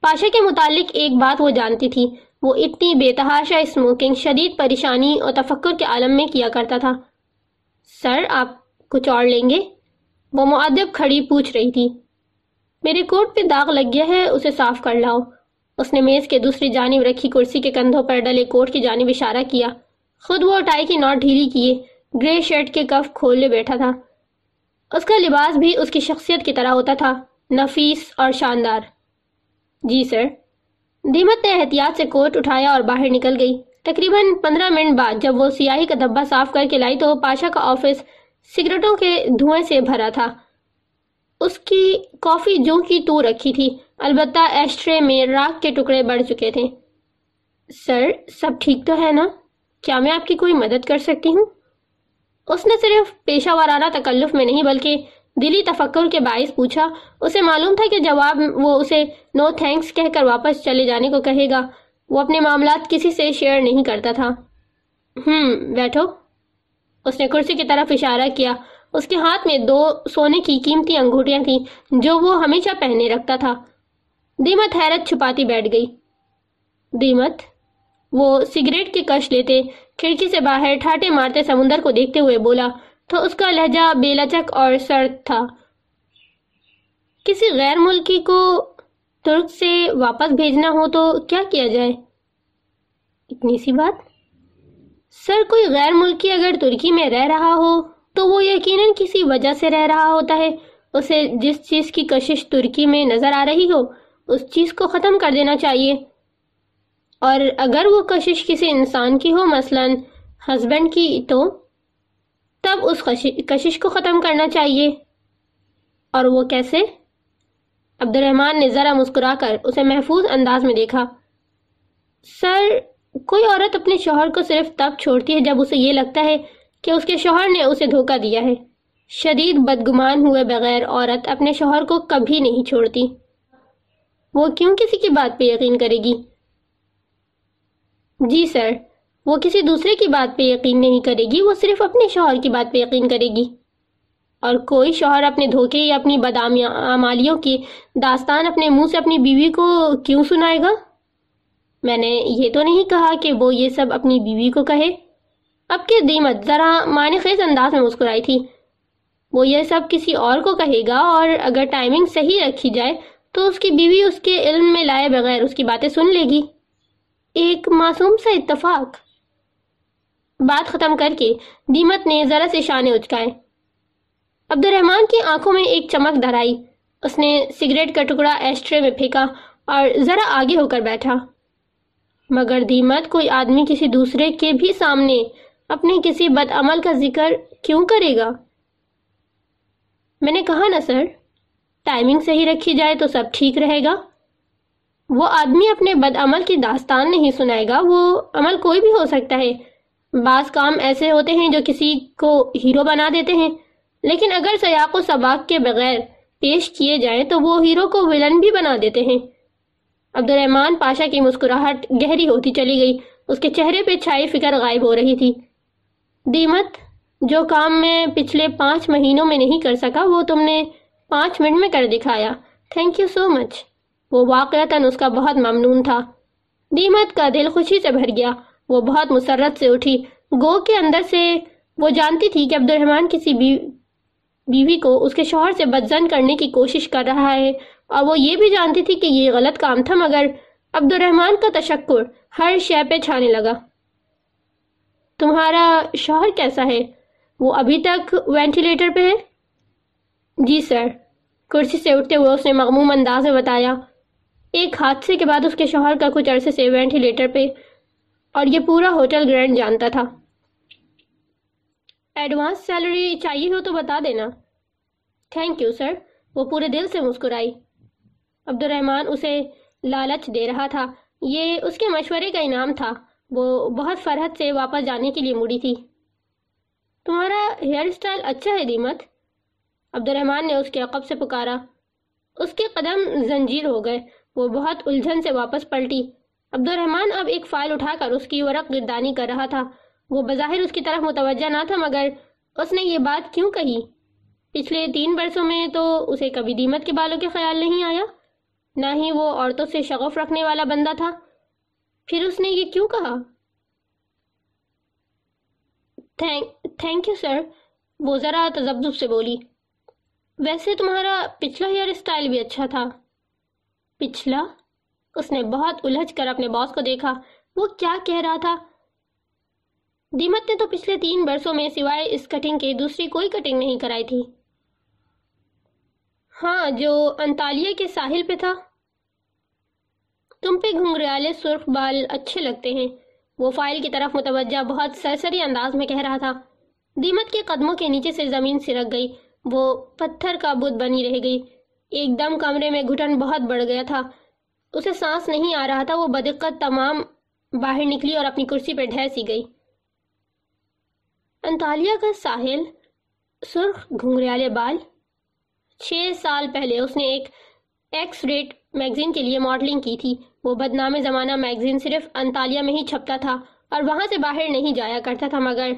پاشا کے متعلق ایک بات وہ جانتی تھی۔ وہ اتنی بے تحاشا اسموکنگ، شدید پریشانی اور تفکر کے عالم میں کیا کرتا تھا۔ سر، آپ کچھ اور لیں گے؟ وہ معدب کھڑی پوچھ رہی تھی۔ میرے کوٹ پہ داغ لگ گیا ہے، اسے صاف کر لاؤ۔ اس نے میز کے دوسری جانب رکھی کرسی کے کندھوں پر ڈلے کوٹ کی جانب اشارہ کیا۔ خود وہ ٹائی کی نوٹ ڈھیلی کیے، گرے شرٹ کے کف کھولے بیٹھا تھا۔ اس کا لباس بھی اس کی شخصیت کی طرح ہوتا تھا، نفیس اور شاندار۔ جی سر۔ دیمت نے احتیاط سے کوٹ اٹھایا اور باہر نکل گئی۔ تقریباً پندرہ منٹ بعد جب وہ سیاہی کا دھبا صاف کر کے لائی تو پاشا کا آفس سگریٹوں کے دھوئیں سے بھرا تھا۔ اس کی کافی جو کی تو رکھی تھی، البتہ ایسٹرے میں راک کے ٹکڑے بڑھ چکے تھے۔ سر، سب ٹھیک تو ہے نا؟ کیا میں آپ کی کوئی مدد کر سکتی ہوں؟ اس نے صرف پیشہ وارانہ تکلف میں نہیں بلکہ دلی تفکر کے باعث پوچھا، اسے معلوم تھا کہ جواب وہ اسے نو تھینکس کہہ کر واپس چلے جانے کو کہے گا۔ وہ اپنے معاملات کسی سے شیئر نہیں کرتا تھا۔ ہم، بیٹھو اس نے کرسی کی طرف اشارہ کیا۔ اس کے ہاتھ میں دو سونے کی قیمتی انگوٹیاں تھیں جو وہ ہمیشہ پہنے رکھتا تھا۔ دیمت حیرت چھپاتی بیٹھ گئی۔ دیمت؟ وہ سگریٹ کی کش لیتے، کھڑکی سے باہر ٹھاٹے مارتے سمندر کو دیکھتے ہوئے بولا، تو اس کا لہجہ بے لچک اور سرد تھا۔ کسی غیر ملکی کو ترک سے واپس بھیجنا ہو تو کیا کیا جائے؟ اتنی سی بات۔ سر، کوئی غیر ملکی اگر ترکی میں رہ رہا ہو تو وہ یقیناً کسی وجہ سے رہ رہا ہوتا ہے۔ اسے جس چیز کی کشش ترکی میں نظر آ رہی ہو، اس چیز کو ختم کر دینا چاہیے۔ اور اگر وہ کشش کسی انسان کی ہو، مثلا ہسبینڈ کی تو، تب اس کشش کو ختم کرنا چاہیے۔ اور وہ کیسے؟ عبد الرحمن نے ذرا مسکرا کر اسے محفوظ انداز میں دیکھا۔ سر، کوئی عورت اپنے شوہر کو صرف تب چھوڑتی ہے جب اسے یہ لگتا ہے کہ اس کے شوہر نے اسے دھوکہ دیا ہے۔ شدید بدگمان ہوئے بغیر عورت اپنے شوہر کو کبھی نہیں چھوڑتی۔ وہ کیوں کسی کی بات پہ یقین کرے گی؟ جی سر، وہ کسی دوسرے کی بات پہ یقین نہیں کرے گی، وہ صرف اپنے شوہر کی بات پہ یقین کرے گی۔ اور کوئی شوہر اپنے دھوکے یا اپنی بدعمالیوں کی داستان اپنے منہ سے اپنی بیوی کو کیوں سنائے گا؟ میں نے یہ تو نہیں کہا کہ وہ یہ سب اپنی بیوی کو کہے۔ اب کے دیمت ذرا معنی خیز انداز میں مسکرائی تھی۔ وہ یہ سب کسی اور کو کہے گا اور اگر ٹائمنگ صحیح رکھی جائے تو اس کی بیوی اس کے علم میں لائے بغیر اس کی باتیں سن لے گی۔ ایک معصوم سا اتفاق۔ بات ختم کر کے دیمت نے ذرا سے شانے اچکائے عبد الرحمن کی آنکھوں میں ایک چمک دھرائی۔ اس نے سگریٹ کا ٹکڑا ایسٹرے میں پھینکا اور ذرا آگے ہو کر بیٹھا۔ مگر دیمت کوئی آدمی کسی دوسرے کے بھی سامنے اپنے کسی بد عمل کا ذکر کیوں کرے گا؟ میں نے کہا نا سر، ٹائمنگ صحیح رکھی جائے تو سب ٹھیک رہے گا۔ وہ آدمی اپنے بد عمل کی داستان نہیں سنائے گا، وہ عمل کوئی بھی ہو سکتا ہے۔ بعض کام ایسے ہوتے ہیں جو کسی کو ہیرو بنا دیتے ہیں، لیکن اگر سیاق و سباق کے بغیر پیش کیے جائیں تو وہ ہیرو کو ولن بھی بنا دیتے ہیں۔ عبد الرحمن پاشا کی مسکراہٹ گہری ہوتی چلی گئی، اس کے چہرے پہ چھائی فکر غائب ہو رہی تھی۔ دیمت، جو کام میں پچھلے پانچ مہینوں میں نہیں کر سکا، وہ تم نے پانچ منٹ میں کر دکھایا۔ تھینک یو سو مچ وہ واقعتاً اس کا بہت ممنون تھا۔ دیمت کا دل خوشی سے بھر گیا۔ وہ بہت مسرت سے اٹھی۔ گو کے اندر سے وہ جانتی تھی کہ عبد الرحمن کسی بیوی کو اس کے شوہر سے بدزن کرنے کی کوشش کر رہا ہے۔ اور وہ یہ بھی جانتی تھی کہ یہ غلط کام تھا، مگر عبد الرحمن کا تشکر ہر شے پہ چھانے لگا۔ تمہارا شوہر کیسا ہے؟ وہ ابھی تک وینٹیلیٹر پہ ہے؟ جی سر۔ کرسی سے اٹھتے ہوئے اس نے مغموم انداز میں بتایا۔ ایک حادثے کے بعد اس کے شوہر کا کچھ عرصے سے وینٹیلیٹر پہ اور یہ پورا ہوٹل گرینڈ جانتا تھا۔ ایڈوانس سیلری چاہیے ہو تو بتا دینا۔ تھینک یو سر وہ پورے دل سے مسکرائی۔ عبد الرحمن اسے لالچ دے رہا تھا۔ یہ اس کے مشورے کا انعام تھا۔ وہ بہت فرحت سے واپس جانے کے لیے مڑی تھی۔ تمہارا ہیئر اسٹائل اچھا ہے دیمت۔ عبد الرحمن نے اس کے عقب سے پکارا۔ اس کے قدم زنجیر ہو گئے۔ وہ بہت الجھن سے واپس پلٹی۔ عبد الرحمن اب ایک فائل اٹھا کر اس کی ورق گردانی کر رہا تھا۔ وہ بظاہر اس کی طرف متوجہ نہ تھا، مگر اس نے یہ بات کیوں کہی؟ پچھلے تین برسوں میں تو اسے کبھی دیمت کے بالوں کے خیال نہیں آیا، نہ ہی وہ عورتوں سے شغف رکھنے والا بندہ تھا۔ پھر اس نے یہ کیوں کہا؟ تھینک یو سر، وہ ذرا تذبذب سے بولی۔ ویسے تمہارا پچھلا ہیئر اسٹائل بھی اچھا تھا۔ پچھلا، اس نے بہت الجھ کر اپنے باس کو دیکھا۔ وہ کیا کہہ رہا تھا؟ دیمت نے تو پچھلے تین برسوں میں سوائے اس کٹنگ کے دوسری کوئی کٹنگ نہیں کرائی تھی۔ ہاں جو انتالیہ کے ساحل پہ تھا۔ تم پہ گھنگریالے سرخ بال اچھے لگتے ہیں۔ وہ فائل کی طرف متوجہ، بہت سرسری انداز میں کہہ رہا تھا۔ دیمت کے قدموں کے نیچے سے زمین سرک گئی۔ وہ پتھر کا بت بنی رہ گئی۔ ایک دم کمرے میں گھٹن بہت بڑھ گیا تھا۔ اسے سانس نہیں آ رہا تھا، وہ بدقت تمام باہر نکلی اور اپنی کرسی پہ ڈھہ سی گئی۔ انتالیہ کا ساحل سرخ گھنگریالے بال۔ چھ سال پہلے اس نے ایک ایکس ریٹ میگزین کے لیے ماڈلنگ کی تھی۔ وہ بدنام زمانہ میگزین صرف انتالیہ میں ہی چھپتا تھا اور وہاں سے باہر نہیں جایا کرتا تھا، مگر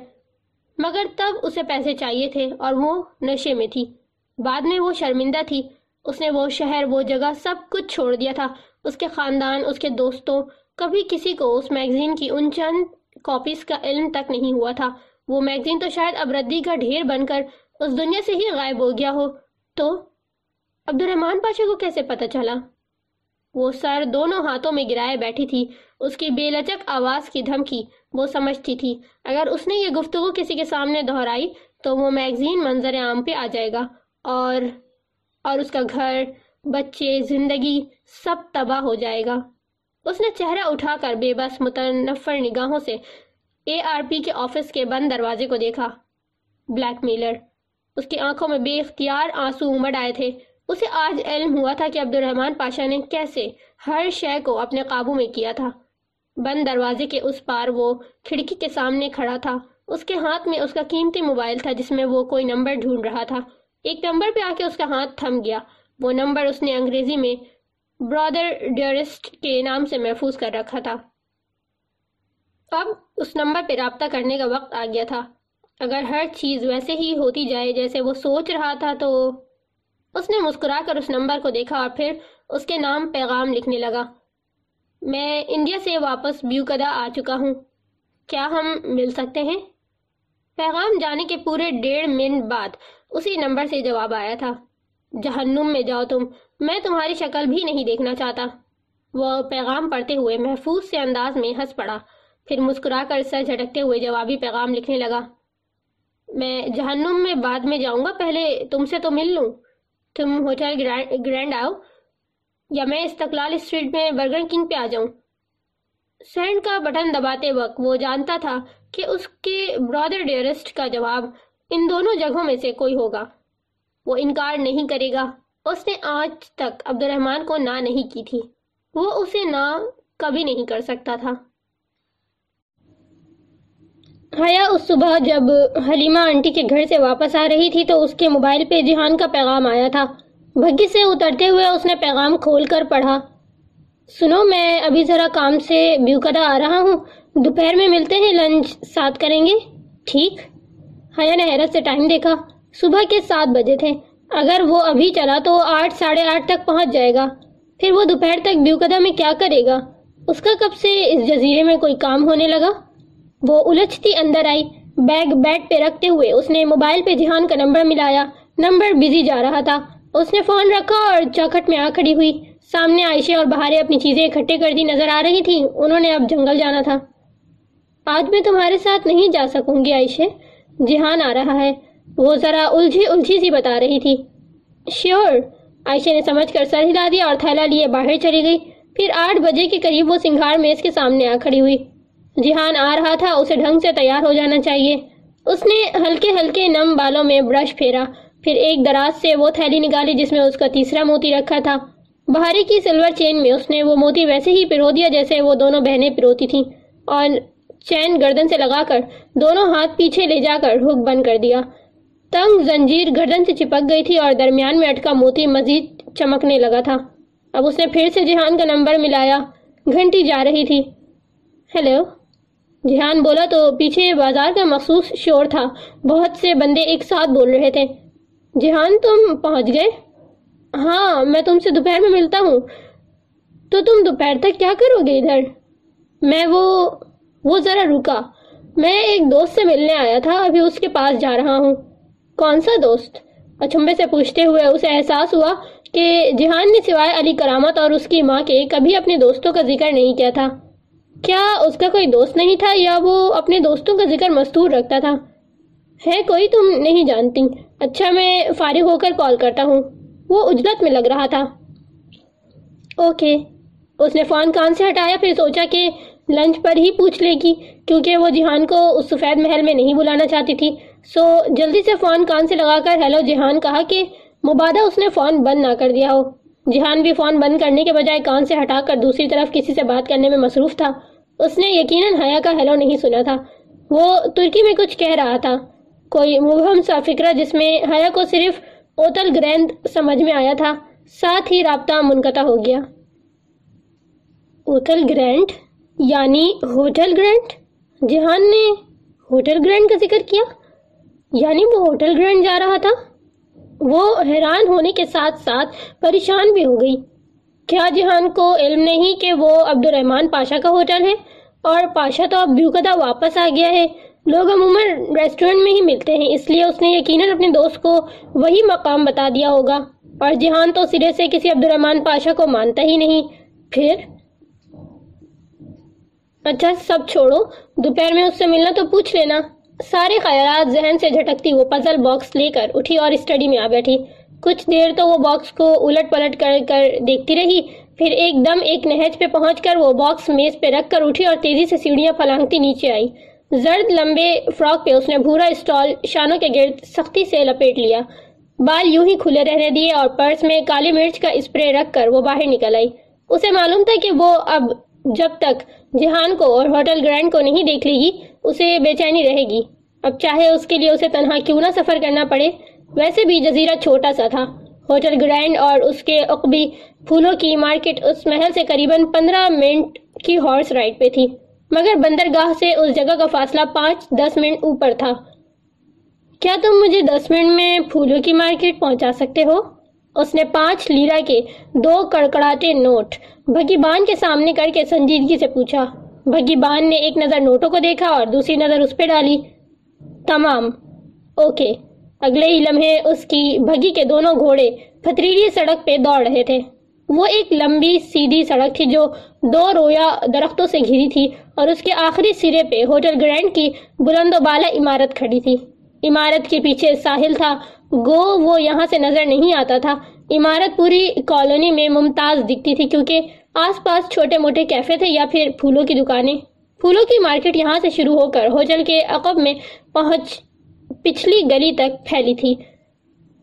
مگر تب اسے پیسے چاہیے تھے اور وہ نشے میں تھی۔ بعد میں وہ شرمندہ تھی۔ اس نے وہ شہر، وہ جگہ سب کچھ چھوڑ دیا تھا۔ اس کے خاندان، اس کے دوستوں، کبھی کسی کو اس میگزین کی ان چند کاپیز کا علم تک نہیں ہوا تھا۔ وہ میگزین تو شاید اب ردی کا ڈھیر بن کر اس دنیا سے ہی غائب ہو گیا ہو۔ تو عبد الرحمن پاشا کو کیسے پتا چلا؟ وہ سر دونوں ہاتھوں میں گرائے بیٹھی تھی۔ اس کی بے لچک آواز کی دھمکی وہ سمجھتی تھی۔ اگر اس نے یہ گفتگو کسی کے سامنے دہرائی تو وہ میگزین منظر عام پہ آ جائے گا اور اور اس کا گھر، بچے، زندگی سب تباہ ہو جائے گا۔ اس نے چہرہ اٹھا کر بے بس متنفر نگاہوں سے اے آر پی کے آفس کے بند دروازے کو دیکھا۔ Black mailer. اس کی آنکھوں میں بے اختیار آنسو امڑ آئے تھے۔ اسے آج علم ہوا تھا کہ عبد الرحمن پاشا نے کیسے ہر شے کو اپنے قابو میں کیا تھا۔ بند دروازے کے اس پار وہ کھڑکی کے سامنے کھڑا تھا۔ اس کے ہاتھ میں اس کا قیمتی موبائل تھا جس میں وہ کوئی نمبر ڈھونڈ رہا تھا۔ ایک نمبر پہ آ کے اس کا ہاتھ تھم گیا۔ وہ نمبر اس نے انگریزی میں برادر ڈیورسٹ کے نام سے محفوظ کر رکھا تھا۔ اب اس نمبر پہ رابطہ کرنے کا وقت آ گیا تھا۔ اگر ہر چیز ویسے ہی ہوتی جائے جیسے وہ سوچ رہا تھا تو اس نے مسکرا کر اس نمبر کو دیکھا اور پھر اس کے نام پیغام لکھنے لگا۔ میں انڈیا سے واپس بیوکدا آ چکا ہوں۔ کیا ہم مل سکتے ہیں؟ پیغام جانے کے پورے ڈیڑھ منٹ بعد۔ اسی نمبر سے جواب آیا تھا، جہنم میں جاؤ تم، میں تمہاری شکل بھی نہیں دیکھنا چاہتا۔ وہ پیغام پڑھتے ہوئے محفوظ سے انداز میں ہنس پڑا۔ پھر مسکرا کر سر جھٹکتے ہوئے جوابی پیغام لکھنے لگا۔ میں جہنم میں بعد میں جاؤں گا، پہلے تم سے تو مل لوں۔ تم ہوٹل گرینڈ آؤ، یا میں استقلال اسٹریٹ میں برگر کنگ پہ آ جاؤں۔ سینڈ کا بٹن دباتے وقت وہ جانتا تھا کہ اس کے برادر ڈیئرسٹ کا جواب ان دونوں جگہوں میں سے کوئی ہوگا۔ وہ انکار نہیں کرے گا۔ اس نے آج تک عبد الرحمن کو نہ نہیں کی تھی۔ وہ اسے نہ کبھی نہیں کر سکتا تھا۔ حیا، اس صبح جب حلیمہ آنٹی کے گھر سے واپس آ رہی تھی تو اس کے موبائل پہ جہان کا پیغام آیا تھا۔ بھگی سے اترتے ہوئے اس نے پیغام کھول کر پڑھا۔ سنو، میں ابھی ذرا کام سے بیوکدہ آ رہا ہوں۔ دوپہر میں ملتے ہیں، لنچ ساتھ کریں گے؟ ٹھیک۔ حیا نے حیرت سے ٹائم دیکھا۔ صبح کے سات بجے تھے۔ اگر وہ ابھی چلا تو آٹھ، ساڑھے آٹھ تک پہنچ جائے گا۔ پھر وہ دوپہر تک بیوکدہ میں کیا کرے گا؟ اس کا کب سے اس جزیرے میں کوئی کام ہونے لگا؟ وہ الجھتی اندر آئی، بیگ بیڈ پہ رکھتے ہوئے اس نے موبائل پہ جہان کا نمبر ملایا۔ نمبر بزی جا رہا تھا۔ اس نے فون رکھا اور چوکھٹ میں آ کھڑی ہوئی۔ سامنے عائشہ اور بہارے اپنی چیزیں اکٹھے کر دی نظر آ رہی تھی انہوں نے اب جنگل جانا تھا۔ آج میں تمہارے ساتھ نہیں جا سکوں گی، عائشہ۔ جہان آ رہا ہے۔ وہ ذرا الجھی الجھی سی بتا رہی تھی۔ شیور، عائشہ نے سمجھ کر سر ہلا دیا اور تھیلا لیے باہر چلی گئی۔ پھر آٹھ بجے کے قریب وہ سنگھار میز کے سامنے آ کھڑی ہوئی۔ جہان آ رہا تھا، اسے ڈھنگ سے تیار ہو جانا چاہیے۔ اس نے ہلکے ہلکے نم بالوں میں برش پھیرا۔ پھر ایک دراز سے وہ تھیلی نکالی جس میں اس کا تیسرا موتی رکھا تھا۔ بہاری کی سلور چین میں اس نے وہ موتی ویسے ہی پرو دیا جیسے وہ دونوں بہنیں پروتی تھیں۔ اور چین گردن سے لگا کر دونوں ہاتھ پیچھے لے جا کر ہک بند کر دیا۔ تنگ زنجیر گردن سے چپک گئی تھی اور درمیان میں اٹکا موتی مزید چمکنے لگا تھا۔ اب اس نے پھر سے جہان کا نمبر ملایا۔ گھنٹی جا رہی تھی۔ ہیلو۔ جہان بولا تو پیچھے بازار کا مخصوص شور تھا۔ بہت سے بندے ایک ساتھ بول رہے تھے۔ جہان تم پہنچ گئے؟ ہاں میں تم سے دوپہر میں ملتا ہوں۔ تو تم دوپہر تک کیا کرو گے ادھر؟ میں وہ وہ ذرا رکا۔ میں ایک دوست سے ملنے آیا تھا، ابھی اس کے پاس جا رہا ہوں۔ کون سا دوست؟ اچھمبے سے پوچھتے ہوئے اسے احساس ہوا کہ جہان نے سوائے علی کرامت اور اس کی ماں کے کبھی اپنے دوستوں کا ذکر نہیں کیا تھا۔ کیا اس کا کوئی دوست نہیں تھا یا وہ اپنے دوستوں کا ذکر مستور رکھتا تھا؟ ہے، کوئی تم نہیں جانتی۔ اچھا میں فارغ ہو کر کال کرتا ہوں۔ وہ اجلت میں لگ رہا تھا۔ اوکے۔ اس نے فون کان سے ہٹایا، پھر سوچا کہ لنچ پر ہی پوچھ لے گی، کیونکہ وہ جہان کو اس سفید محل میں نہیں بلانا چاہتی تھی۔ سو جلدی سے فون کان سے لگا کر ہیلو جہان کہا کہ مبادہ اس نے فون بند نہ کر دیا ہو۔ جہان بھی فون بند کرنے کے بجائے کان سے ہٹا کر دوسری طرف کسی سے بات کرنے میں مصروف تھا۔ اس نے یقیناً حیا کا ہیلو نہیں سنا تھا۔ وہ ترکی میں کچھ کہہ رہا تھا۔ کوئی مبہم سا فکرہ جس میں حیا کو صرف اوتل گرینڈ سمجھ میں آیا تھا، ساتھ ہی رابطہ منقطع ہو گیا۔ اوتل گرینڈ یعنی ہوٹل گرینڈ جہان نے ہوٹل گرینڈ کا ذکر کیا؟ یعنی وہ ہوٹل گرینڈ جا رہا تھا؟ وہ حیران ہونے کے ساتھ ساتھ پریشان بھی ہو گئی۔ کیا جہان کو علم نہیں کہ وہ عبد الرحمان پاشا کا ہوٹل ہے؟ اور پاشا تو اب بیوکدہ واپس آ گیا ہے۔ لوگ عموماً ریسٹورنٹ میں ہی ملتے ہیں، اس لیے اس نے یقیناً اپنے دوست کو وہی مقام بتا دیا ہوگا۔ اور جہان تو سرے سے کسی عبد الرحمان پاشا کو مانتا ہی نہیں۔ پھر؟ اچھا سب چھوڑو۔ دوپہر میں اس سے ملنا تو پوچھ لینا۔ سارے خیالات ذہن سے جھٹکتی وہ پزل باکس لے کر اٹھی اور اسٹڈی میں آ بیٹھی۔ کچھ دیر تو وہ باکس کو الٹ پلٹ کر کر دیکھتی رہی۔ پھر ایک دم ایک نہج پہ پہنچ کر وہ باکس میز پہ رکھ کر اٹھی اور تیزی سے سیڑھیاں پھلانگتی نیچے آئی۔ زرد لمبے فراک پہ اس نے بھورا اسٹال شانوں کے گرد سختی سے لپیٹ لیا۔ بال یوں ہی کھلے رہنے دیے اور پرس میں کالی مرچ کا اسپرے رکھ کر وہ باہر نکل آئی۔ اسے معلوم تھا کہ وہ اب جب تک جہان کو اور ہوٹل گرینڈ کو نہیں دیکھ لے گی اسے بے چینی رہے گی۔ اب چاہے اس کے لیے اسے تنہا کیوں نہ سفر کرنا پڑے۔ ویسے بھی جزیرہ چھوٹا سا تھا۔ ہوٹل گرینڈ اور اس کے عقبی پھولوں کی مارکیٹ اس محل سے قریباً پندرہ منٹ کی ہارس رائڈ پہ تھی۔ مگر بندرگاہ سے اس جگہ کا فاصلہ پانچ، دس منٹ اوپر تھا۔ کیا تم مجھے دس منٹ میں پھولوں کی مارکیٹ پہنچا سکتے ہو؟ اس نے پانچ لیرا کے دو کڑکڑاتے نوٹ بھگی بان کے سامنے کر کے سنجیدگی سے پوچھا، بھگی بان نے ایک نظر نوٹوں کو دیکھا اور دوسری نظر اس پہ ڈالی۔ تمام۔ اوکے۔ اگلے ہی لمحے اس کی بھگی کے دونوں گھوڑے پتریلی سڑک پہ دوڑ رہے تھے۔ وہ ایک لمبی سیدھی سڑک تھی جو دو رویا درختوں سے گھری تھی اور اس کے آخری سرے پہ ہوٹل گرینڈ کی بلند و بالا عمارت کھڑی تھی۔ عمارت کے پیچھے ساحل تھا۔ گو، وہ یہاں سے نظر نہیں آتا تھا۔ عمارت پوری کالونی میں ممتاز دکھتی تھی کیونکہ آس پاس چھوٹے موٹے کیفے تھے یا پھر پھولوں کی دکانیں۔ پھولوں کی مارکیٹ یہاں سے شروع ہو کر ہوٹل کے عقب میں پہنچ پچھلی گلی تک پھیلی تھی۔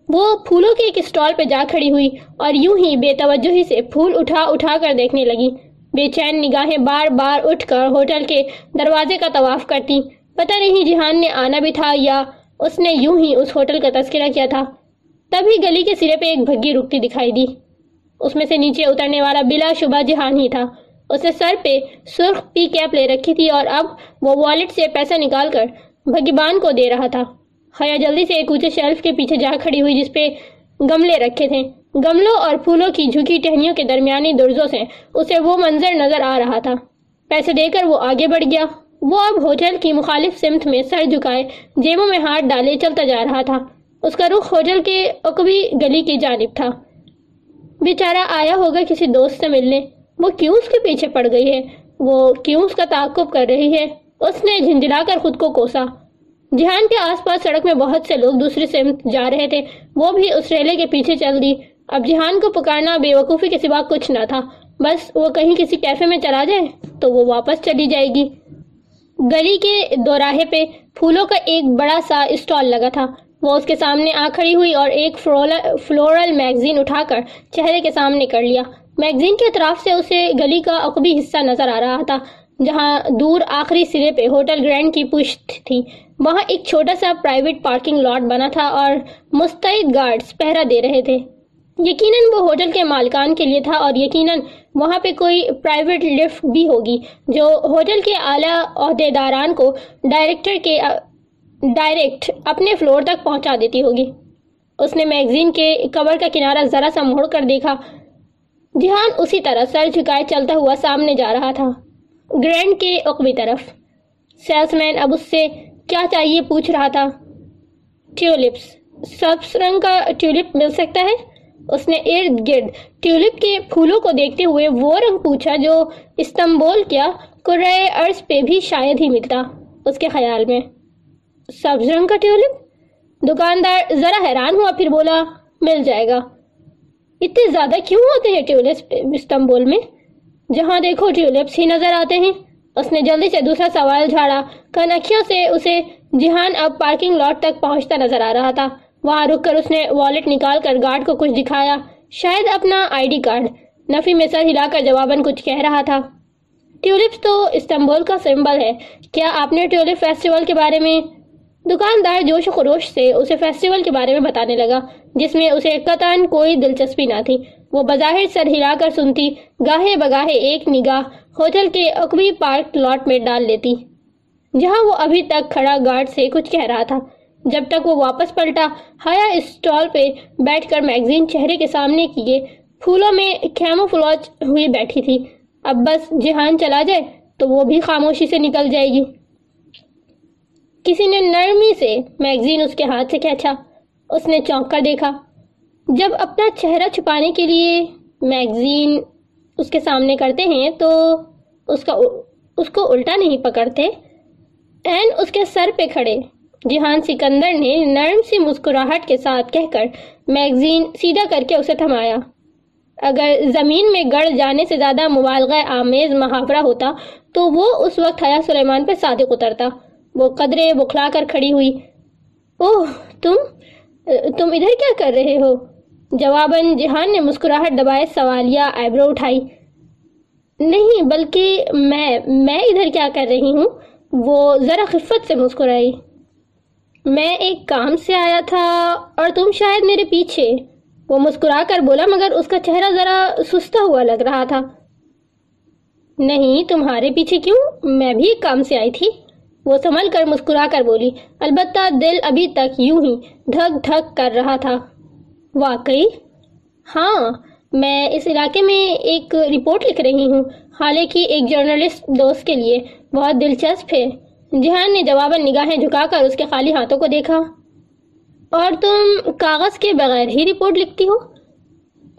وہ پھولوں کے ایک اسٹال پہ جا کھڑی ہوئی اور یوں ہی بے توجہی سے پھول اٹھا اٹھا کر دیکھنے لگی۔ بے چین نگاہیں بار بار اٹھ کر ہوٹل کے دروازے کا طواف کرتی۔ پتہ نہیں جہان نے آنا بھی تھا یا اس نے یوں ہی اس ہوٹل کا تذکرہ کیا تھا۔ تبھی گلی کے سرے پہ ایک بھگی رکتی دکھائی دی۔ اس میں سے نیچے اترنے والا بلا شبہ جہان ہی تھا۔ اس نے سر پہ سرخ پی کیپ لے رکھی تھی اور اب وہ والٹ سے پیسہ نکال کر بھگیبان کو دے رہا تھا۔ حیا جلدی سے ایک اونچے شیلف کے پیچھے جا کھڑی ہوئی جس پہ گملے رکھے تھے۔ گملوں اور پھولوں کی جھکی ٹہنیوں کے درمیانی درزوں سے اسے وہ منظر نظر آ رہا تھا۔ پیسے دے کر وہ آگے بڑھ گیا۔ وہ اب ہوٹل کی مخالف سمت میں سر جھکائے، جیبوں میں ہاتھ ڈالے چلتا جا رہا تھا۔ اس کا رخ ہوٹل کے اقبی گلی کی جانب تھا۔ بیچارہ آیا ہوگا کسی دوست سے ملنے۔ وہ کیوں اس کے پیچھے پڑ گئی ہے؟ وہ کیوں اس کا تعاقب کر رہی ہے؟ اس نے جھنجلا کر خود کو کوسا۔ جہان کے آس پاس سڑک میں بہت سے لوگ دوسری سمت جا رہے تھے۔ وہ بھی اس ریلے کے پیچھے چل دی۔ اب جہان کو پکارنا بے وقوفی کے سوا کچھ نہ تھا۔ بس وہ کہیں کسی کیفے میں چلا جائے تو وہ واپس چلی جائے گی۔ گلی کے دوراہے پہ پھولوں کا ایک بڑا سا اسٹال لگا تھا۔ وہ اس کے سامنے آ کھڑی ہوئی اور ایک فلورل میگزین اٹھا کر چہرے کے سامنے کر لیا۔ میگزین کے اطراف سے اسے گلی کا عقبی حصہ نظر آ رہا تھا، جہاں دور آخری سرے پہ ہوٹل گرینڈ کی پشت تھی۔ وہاں ایک چھوٹا سا پرائیویٹ پارکنگ لاٹ بنا تھا اور مستعد گارڈز پہرا دے رہے تھے۔ یقیناً وہ ہوٹل کے مالکان کے لیے تھا اور یقیناً وہاں پہ کوئی پرائیویٹ لفٹ بھی ہوگی، جو ہوٹل کے اعلیٰ عہدے داران کو ڈائریکٹر کے ڈائریکٹ اپنے فلور تک پہنچا دیتی ہوگی۔ اس نے میگزین کے کور کا کنارہ ذرا سا موڑ کر دیکھا۔ جہان اسی طرح سر جھکائے چلتا ہوا سامنے جا رہا تھا۔ گرینڈ کے اقوی طرف۔ سیلس مین اب اس سے کیا چاہیے پوچھ رہا تھا۔ ٹیولپس سبز رنگ کا ٹیولپ مل سکتا ہے؟ اس نے ارد گرد ٹیولپ کے پھولوں کو دیکھتے ہوئے وہ رنگ پوچھا جو استنبول کیا قرائے عرض پہ بھی شاید ہی ملتا اس کے خیال میں۔ سبز رنگ کا ٹیولپ؟ دکاندار ذرا حیران ہوا، پھر بولا، مل جائے گا۔ اتنے زیادہ کیوں ہوتے ہیں ٹیولپس استنبول میں؟ جہاں دیکھو ٹیولپس ہی نظر آتے ہیں۔ اس نے جلدی سے دوسرا سوال جھاڑا۔ کنکھیوں سے اسے جہان اب پارکنگ لاٹ تک پہنچتا نظر آ رہا تھا۔ وہاں رک کر اس نے والٹ نکال کر گارڈ کو کچھ دکھایا۔ شاید اپنا آئی ڈی کارڈ۔ نفی میں سر ہلا کر جواباً کچھ کہہ رہا تھا۔ ٹیولپس تو استنبول کا سمبل ہے۔ کیا آپ نے ٹیولپ فیسٹیول کے بارے میں دکاندار جوش و خروش سے اسے فیسٹیول کے بارے میں بتانے لگا، جس میں اسے قطعاً کوئی دلچسپی نہ تھی۔ وہ بظاہر سر ہلا کر سنتی، گاہے بگاہے ایک نگاہ ہوٹل کے اقوی پارک لاٹ میں ڈال لیتی، جہاں وہ ابھی تک کھڑا گارڈ سے کچھ کہہ رہا تھا۔ جب تک وہ واپس پلٹا، ہایا اسٹال پہ بیٹھ کر میگزین چہرے کے سامنے کیے، پھولوں میں کھیمو فلوچ ہوئی بیٹھی تھی۔ اب بس جہان چلا جائے تو وہ بھی خاموشی سے نکل جائے گی۔ کسی نے نرمی سے میگزین اس کے ہاتھ سے کھینچا، اس نے چونک کر دیکھا۔ جب اپنا چہرہ چھپانے کے لیے میگزین اس کے سامنے کرتے ہیں تو اس کا اس کو الٹا نہیں پکڑتے، این اس کے سر پہ کھڑے۔ جہان سکندر نے نرم سی مسکراہٹ کے ساتھ کہہ کر میگزین سیدھا کر کے اسے تھمایا۔ اگر زمین میں گڑ جانے سے زیادہ مبالغہ آمیز محاورہ ہوتا تو وہ اس وقت حیا سلیمان پہ صادق اترتا۔ وہ قدرے بکھلا کر کھڑی ہوئی۔ اوہ، تم تم ادھر کیا کر رہے ہو؟ جواباً جہان نے مسکراہٹ دبائے سوالیہ آئیبرو اٹھائی۔ نہیں، بلکہ میں میں ادھر کیا کر رہی ہوں؟ وہ ذرا خفت سے مسکرائی۔ میں ایک کام سے آیا تھا اور تم شاید میرے پیچھے۔ وہ مسکرا کر بولا، مگر اس کا چہرہ ذرا سستا ہوا لگ رہا تھا۔ نہیں، تمہارے پیچھے کیوں؟ میں بھی ایک کام سے آئی تھی۔ وہ سنبھل کر مسکرا کر بولی، البتہ دل ابھی تک یوں ہی دھک دھک کر رہا تھا۔ واقعی؟ ہاں میں اس علاقے میں ایک رپورٹ لکھ رہی ہوں۔ حالانکہ ایک جرنلسٹ دوست کے لیے بہت دلچسپ ہے۔ جہان نے جواباً نگاہیں جھکا کر اس کے خالی ہاتھوں کو دیکھا۔ اور تم کاغذ کے بغیر ہی رپورٹ لکھتی ہو؟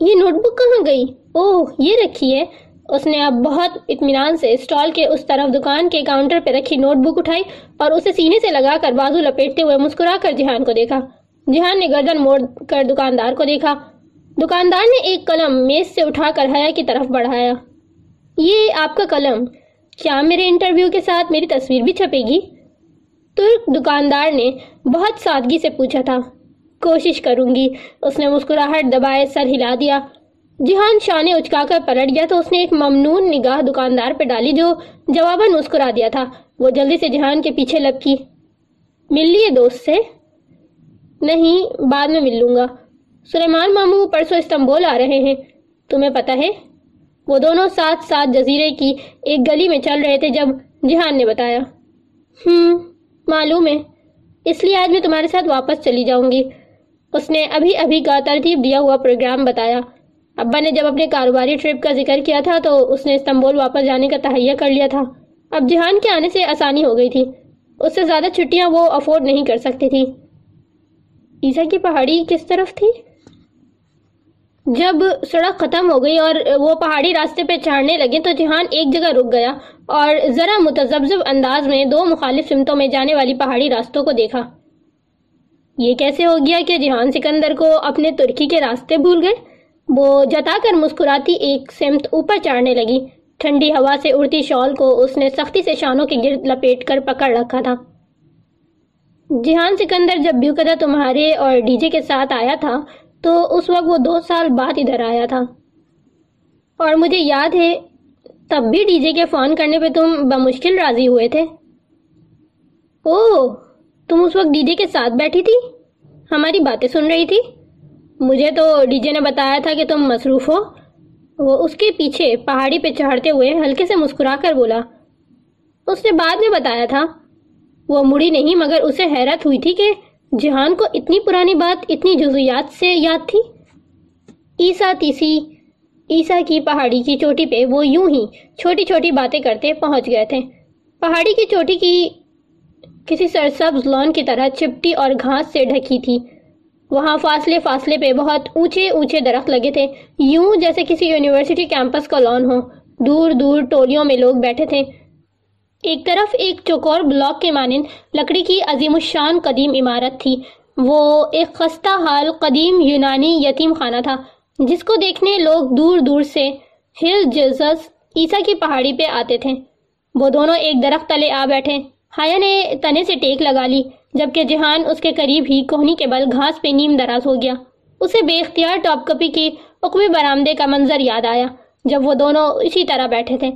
یہ نوٹ بک کہاں گئی؟ اوہ، یہ رکھی ہے۔ اس نے اب بہت اطمینان سے اسٹال کے اس طرف دکان کے کاؤنٹر پہ رکھی نوٹ بک اٹھائی اور اسے سینے سے لگا کر بازو لپیٹتے ہوئے مسکرا کر جہان کو دیکھا۔ جہان نے گردن موڑ کر دکاندار کو دیکھا۔ دکاندار نے ایک قلم میز سے اٹھا کر حیا کی طرف بڑھایا۔ یہ آپ کا قلم۔ کیا میرے انٹرویو کے ساتھ میری تصویر بھی چھپے گی؟ ترک دکاندار نے بہت سادگی سے پوچھا تھا۔ کوشش کروں گی۔ اس نے مسکراہٹ دبائے سر ہلا دیا۔ جہان شانے اچکا کر پلٹ گیا تو اس نے ایک ممنون نگاہ دکاندار پہ ڈالی جو جواباً مسکرا دیا تھا۔ وہ جلدی سے جہان کے پیچھے لپکی مل لیے دوست سے؟ نہیں، بعد میں مل لوں گا۔ سلیمان مامو پرسوں استنبول آ رہے ہیں۔ تمہیں پتا ہے؟ وہ دونوں ساتھ ساتھ جزیرے کی ایک گلی میں چل رہے تھے جب جہان نے بتایا ہم معلوم ہے۔ اس لیے آج میں تمہارے ساتھ واپس چلی جاؤں گی۔ اس نے ابھی ابھی کا ترتیب دیا ہوا پروگرام بتایا۔ ابا نے جب اپنے کاروباری ٹرپ کا ذکر کیا تھا تو اس نے استنبول واپس جانے کا تہیہ کر لیا تھا۔ اب جہان کے آنے سے آسانی ہو گئی تھی۔ اس سے زیادہ چھٹیاں وہ افورڈ نہیں کر سکتی تھی۔ عیسیٰ کی پہاڑی کس طرف تھی؟ جب سڑک ختم ہو گئی اور وہ پہاڑی راستے پہ چڑھنے لگے تو جہان ایک جگہ رک گیا اور ذرا متزبزب انداز میں دو مخالف سمتوں میں جانے والی پہاڑی راستوں کو دیکھا۔ یہ کیسے ہو گیا کہ جہان سکندر کو اپنے ترکی کے راستے بھول گئے؟ وہ جتا کر مسکراتی ایک سمت اوپر چڑھنے لگی۔ ٹھنڈی ہوا سے اڑتی شال کو اس نے سختی سے شانوں کے گرد لپیٹ کر پکڑ رکھا تھا۔ جہان سکندر جب بیوکدہ تمہارے اور ڈی جے کے ساتھ آیا تھا تو اس وقت وہ دو سال بعد ادھر آیا تھا۔ اور مجھے یاد ہے، تب بھی ڈی جے کے فون کرنے پہ تم بمشکل راضی ہوئے تھے۔ او تم اس وقت ڈی جے کے ساتھ بیٹھی تھی؟ ہماری باتیں سن رہی تھی؟ مجھے تو ڈی جے نے بتایا تھا کہ تم مصروف ہو۔ وہ اس کے پیچھے پہاڑی پہ چڑھتے ہوئے ہلکے سے مسکرا کر بولا۔ اس نے بعد میں بتایا تھا۔ وہ مڑی نہیں، مگر اسے حیرت ہوئی تھی کہ جہان کو اتنی پرانی بات، اتنی جزویات سے یاد تھی۔ عیسیٰ تیسی، عیسیٰ کی پہاڑی کی چوٹی پہ وہ یوں ہی چھوٹی چھوٹی باتیں کرتے پہنچ گئے تھے۔ پہاڑی کی چوٹی کی کسی سرسبز لون کی طرح چپٹی اور گھاس سے ڈھکی تھی۔ وہاں فاصلے فاصلے پہ بہت اونچے اونچے درخت لگے تھے، یوں جیسے کسی یونیورسٹی کیمپس کا لون ہو۔ دور دور ٹولیوں میں لوگ بیٹھے تھے۔ ایک طرف ایک چوکور بلاک کے مانند لکڑی کی عظیم الشان قدیم عمارت تھی۔ وہ ایک خستہ حال قدیم یونانی یتیم خانہ تھا، جس کو دیکھنے لوگ دور دور سے ہل جیزس عیسیٰ کی پہاڑی پہ آتے تھے۔ وہ دونوں ایک درخت تلے آ بیٹھے۔ ہایا نے تنے سے ٹیک لگا لی، جبکہ جہان اس کے قریب ہی کوہنی کے بل گھاس پہ نیم دراز ہو گیا۔ اسے بے اختیار ٹاپ کپی کی اقوی برامدے کا منظر یاد آیا، جب وہ دونوں اسی طرح بیٹھے تھے۔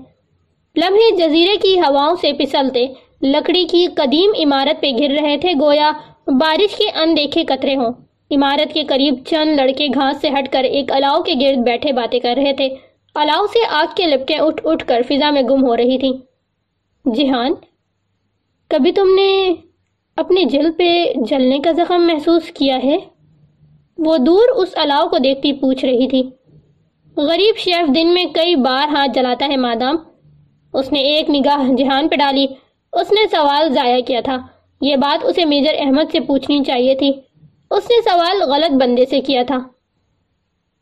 لمحے جزیرے کی ہواؤں سے پسلتے لکڑی کی قدیم عمارت پہ گر رہے تھے گویا بارش کے اندیکھے قطرے ہوں۔ عمارت کے قریب چند لڑکے گھاس سے ہٹ کر ایک الاؤ کے گرد بیٹھے باتیں کر رہے تھے۔ الاؤ سے آگ کے لپٹیں اٹھ اٹھ کر فضا میں گم ہو رہی تھی جہان جی کبھی تم نے اپنے جل پہ جلنے کا زخم محسوس کیا ہے؟ وہ دور اس الاؤ کو دیکھتی پوچھ رہی تھی۔ غریب شیف دن میں کئی بار ہاتھ جلاتا ہے مادام۔ اس نے ایک نگاہ جہان پہ ڈالی۔ اس نے سوال ضائع کیا تھا۔ یہ بات اسے میجر احمد سے پوچھنی چاہیے تھی۔ اس نے سوال غلط بندے سے کیا تھا۔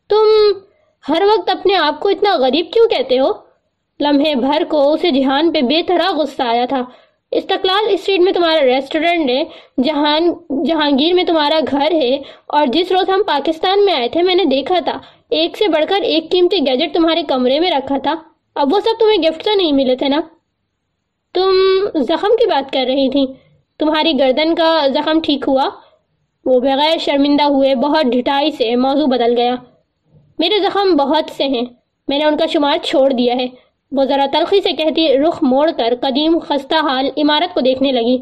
تم ہر وقت اپنے آپ کو اتنا غریب کیوں کہتے ہو؟ لمحے بھر کو اسے جہان پہ بے طرح غصہ آیا تھا۔ استقلال اسٹریٹ میں تمہارا ریسٹورنٹ ہے، جہان، جہانگیر میں تمہارا گھر ہے، اور جس روز ہم پاکستان میں آئے تھے، میں نے دیکھا تھا۔ ایک سے بڑھ کر ایک قیمتی گیجٹ تمہارے کمرے میں رکھا تھا۔ اب وہ سب تمہیں گفٹ تو نہیں ملے تھے نا؟ تم زخم کی بات کر رہی تھی تمہاری گردن کا زخم ٹھیک ہوا؟ وہ بغیر شرمندہ ہوئے بہت ڈھٹائی سے موضوع بدل گیا۔ میرے زخم بہت سے ہیں۔ میں نے ان کا شمار چھوڑ دیا ہے۔ وہ ذرا تلخی سے کہتی رخ موڑ کر قدیم خستہ حال عمارت کو دیکھنے لگی۔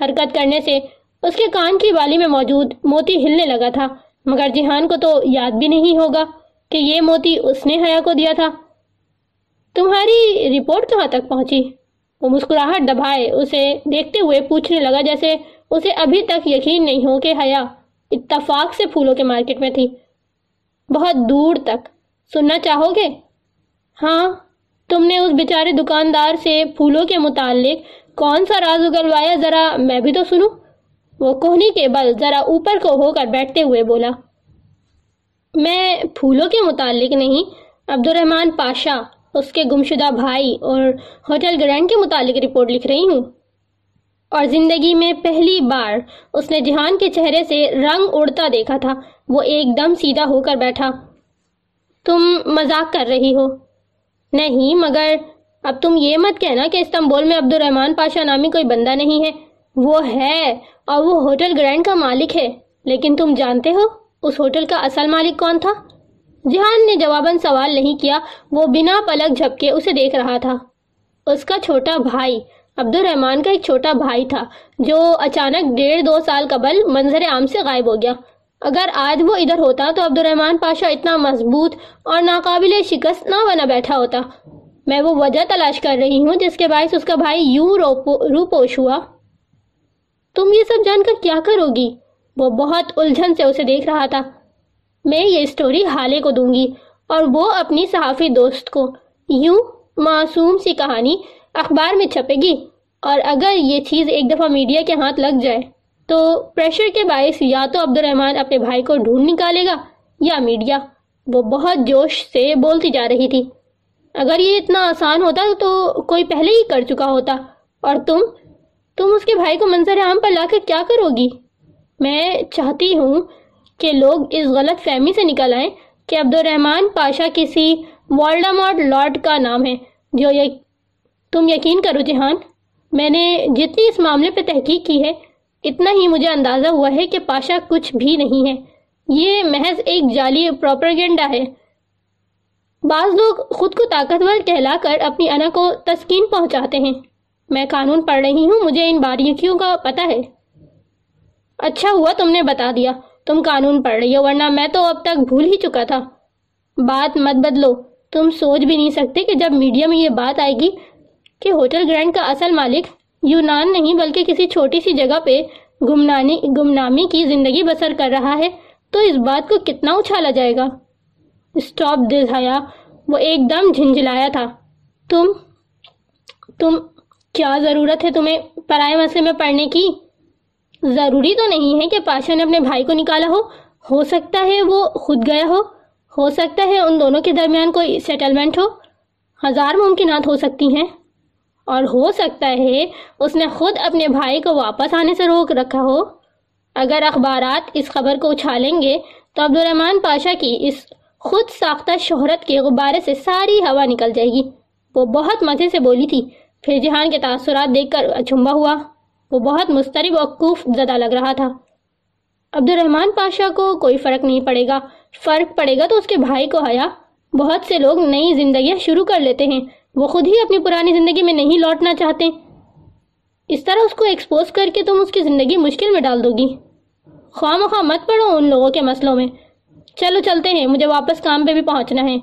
حرکت کرنے سے اس کے کان کی بالی میں موجود موتی ہلنے لگا تھا۔ مگر جہان کو تو یاد بھی نہیں ہوگا کہ یہ موتی اس نے حیا کو دیا تھا۔ تمہاری رپورٹ کہاں تک پہنچی؟ وہ مسکراہٹ دبائے اسے دیکھتے ہوئے پوچھنے لگا جیسے اسے ابھی تک یقین نہیں ہو کہ حیا اتفاق سے پھولوں کے مارکیٹ میں تھی۔ بہت دور تک۔ سننا چاہو گے؟ ہاں تم نے اس بیچارے دکاندار سے پھولوں کے متعلق کون سا راز اگلوایا؟ ذرا میں بھی تو سنوں۔ وہ کوہنی کے بل ذرا اوپر کو ہو کر بیٹھتے ہوئے بولا، میں پھولوں کے متعلق نہیں عبد الرحمن پاشا۔ اس کے گمشدہ بھائی اور ہوٹل گرینڈ کے متعلق رپورٹ لکھ رہی ہوں۔ اور زندگی میں پہلی بار اس نے جہان کے چہرے سے رنگ اڑتا دیکھا تھا۔ وہ ایک دم سیدھا ہو کر بیٹھا۔ تم مذاق کر رہی ہو۔ نہیں، مگر اب تم یہ مت کہنا کہ استنبول میں عبد الرحمن پاشا نامی کوئی بندہ نہیں ہے۔ وہ ہے اور وہ ہوٹل گرینڈ کا مالک ہے۔ لیکن تم جانتے ہو، اس ہوٹل کا اصل مالک کون تھا؟ جہان نے جواباً سوال نہیں کیا، وہ بنا پلک جھپکے اسے دیکھ رہا تھا۔ اس کا چھوٹا بھائی عبد الرحمن کا ایک چھوٹا بھائی تھا، جو اچانک ڈیڑھ دو سال قبل منظر عام سے غائب ہو گیا۔ اگر آج وہ ادھر ہوتا تو عبد الرحمن پاشا اتنا مضبوط اور ناقابل شکست نہ بنا بیٹھا ہوتا۔ میں وہ وجہ تلاش کر رہی ہوں جس کے باعث اس کا بھائی یوں رو پوش ہوا۔ تم یہ سب جان کر کیا کرو گی؟ وہ بہت الجھن سے اسے دیکھ رہا تھا۔ میں یہ اسٹوری حالے کو دوں گی اور وہ اپنی صحافی دوست کو یوں معصوم سی کہانی اخبار میں چھپے گی۔ اور اگر یہ چیز ایک دفعہ میڈیا کے ہاتھ لگ جائے تو پریشر کے باعث یا تو عبد الرحمن اپنے بھائی کو ڈھونڈ نکالے گا یا میڈیا وہ بہت جوش سے بولتی جا رہی تھی۔ اگر یہ اتنا آسان ہوتا تو کوئی پہلے ہی کر چکا ہوتا۔ اور تم؟ تم اس کے بھائی کو منظر عام پر لا کر کیا کرو گی؟ میں چاہتی ہوں کہ لوگ اس غلط فہمی سے نکل آئیں کہ عبد الرحمن پاشا کسی والڈامارٹ لارڈ کا نام ہے۔ جو یک... تم یقین کرو جہان، میں نے جتنی اس معاملے پہ تحقیق کی ہے، اتنا ہی مجھے اندازہ ہوا ہے کہ پاشا کچھ بھی نہیں ہے۔ یہ محض ایک جعلی پروپرگنڈا ہے۔ بعض لوگ خود کو طاقتور کہلا کر اپنی انا کو تسکین پہنچاتے ہیں۔ میں قانون پڑھ رہی ہوں، مجھے ان باریکیوں کا پتہ ہے۔ اچھا ہوا تم نے بتا دیا۔ تم قانون پڑھ رہی ہو، ورنہ میں تو اب تک بھول ہی چکا تھا۔ بات مت بدلو، تم سوچ بھی نہیں سکتے کہ جب میڈیا میں یہ بات آئے گی کہ ہوٹل گرینڈ کا اصل مالک یونان نہیں بلکہ کسی چھوٹی سی جگہ پہ گمنانی گمنامی کی زندگی بسر کر رہا ہے، تو اس بات کو کتنا اچھالا جائے گا۔ اسٹاپ دس حیا۔ وہ ایک دم جھنجھلایا تھا۔ تم تم، کیا ضرورت ہے تمہیں پرائے مسئلے میں پڑھنے کی؟ ضروری تو نہیں ہے کہ پاشا نے اپنے بھائی کو نکالا ہو۔ ہو سکتا ہے وہ خود گیا ہو۔ ہو سکتا ہے ان دونوں کے درمیان کوئی سیٹلمنٹ ہو۔ ہزار ممکنات ہو سکتی ہیں۔ اور ہو سکتا ہے اس نے خود اپنے بھائی کو واپس آنے سے روک رکھا ہو۔ اگر اخبارات اس خبر کو اچھالیں گے تو عبد الرحمن پاشا کی اس خود ساختہ شہرت کے غبارے سے ساری ہوا نکل جائے گی۔ وہ بہت مزے سے بولی تھی۔ پھر جہان کے تاثرات دیکھ کر اچھمبا ہوا۔ وہ بہت مسترب وقوف زدہ لگ رہا تھا۔ عبد الرحمن پاشا کو کوئی فرق نہیں پڑے گا۔ فرق پڑے گا تو اس کے بھائی کو حیا۔ بہت سے لوگ نئی زندگیاں شروع کر لیتے ہیں۔ وہ خود ہی اپنی پرانی زندگی میں نہیں لوٹنا چاہتے۔ اس طرح اس کو ایکسپوز کر کے تم اس کی زندگی مشکل میں ڈال دو گی خواہ مخواہ مت پڑو ان لوگوں کے مسئلوں میں۔ چلو چلتے ہیں، مجھے واپس کام پہ بھی پہنچنا ہے۔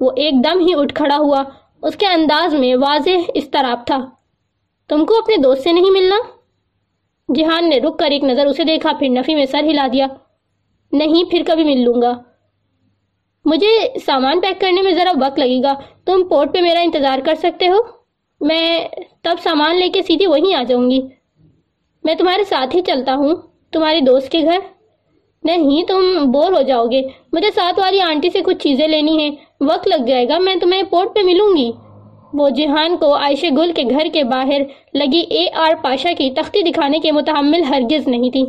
وہ ایک دم ہی اٹھ کھڑا ہوا۔ اس کے انداز میں واضح استراب تھا۔ تم کو اپنے دوست سے نہیں ملنا؟ جہان نے رک کر ایک نظر اسے دیکھا، پھر نفی میں سر ہلا دیا۔ نہیں، پھر کبھی مل لوں گا۔ مجھے سامان پیک کرنے میں ذرا وقت لگے گا۔ تم پورٹ پہ میرا انتظار کر سکتے ہو؟ میں تب سامان لے کے سیدھی وہیں آ جاؤں گی۔ میں تمہارے ساتھ ہی چلتا ہوں تمہارے دوست کے گھر۔ نہیں، تم بور ہو جاؤ گے۔ مجھے ساتھ والی آنٹی سے کچھ چیزیں لینی ہیں۔ وقت لگ جائے گا، میں تمہیں پورٹ پہ ملوں گی۔ وہ جہان کو عائشہ گل کے گھر کے باہر لگی اے آر پاشا کی تختی دکھانے کے متحمل ہرگز نہیں تھی۔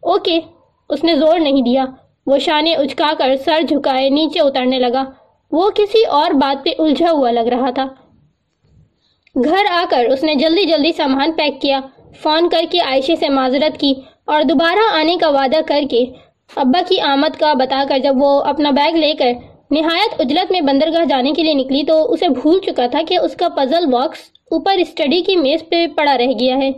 اوکے، اس نے زور نہیں دیا۔ وہ شانے اچکا کر سر جھکائے نیچے اترنے لگا۔ وہ کسی اور بات پہ الجھا ہوا لگ رہا تھا۔ گھر آ کر اس نے جلدی جلدی سامان پیک کیا۔ فون کر کے عائشہ سے معذرت کی اور دوبارہ آنے کا وعدہ کر کے ابا کی آمد کا بتا کر جب وہ اپنا بیگ لے کر نہایت اجلت میں بندرگاہ جانے کے لیے نکلی تو اسے بھول چکا تھا کہ اس کا پزل باکس اوپر اسٹڈی کی میز پہ پڑا رہ گیا ہے۔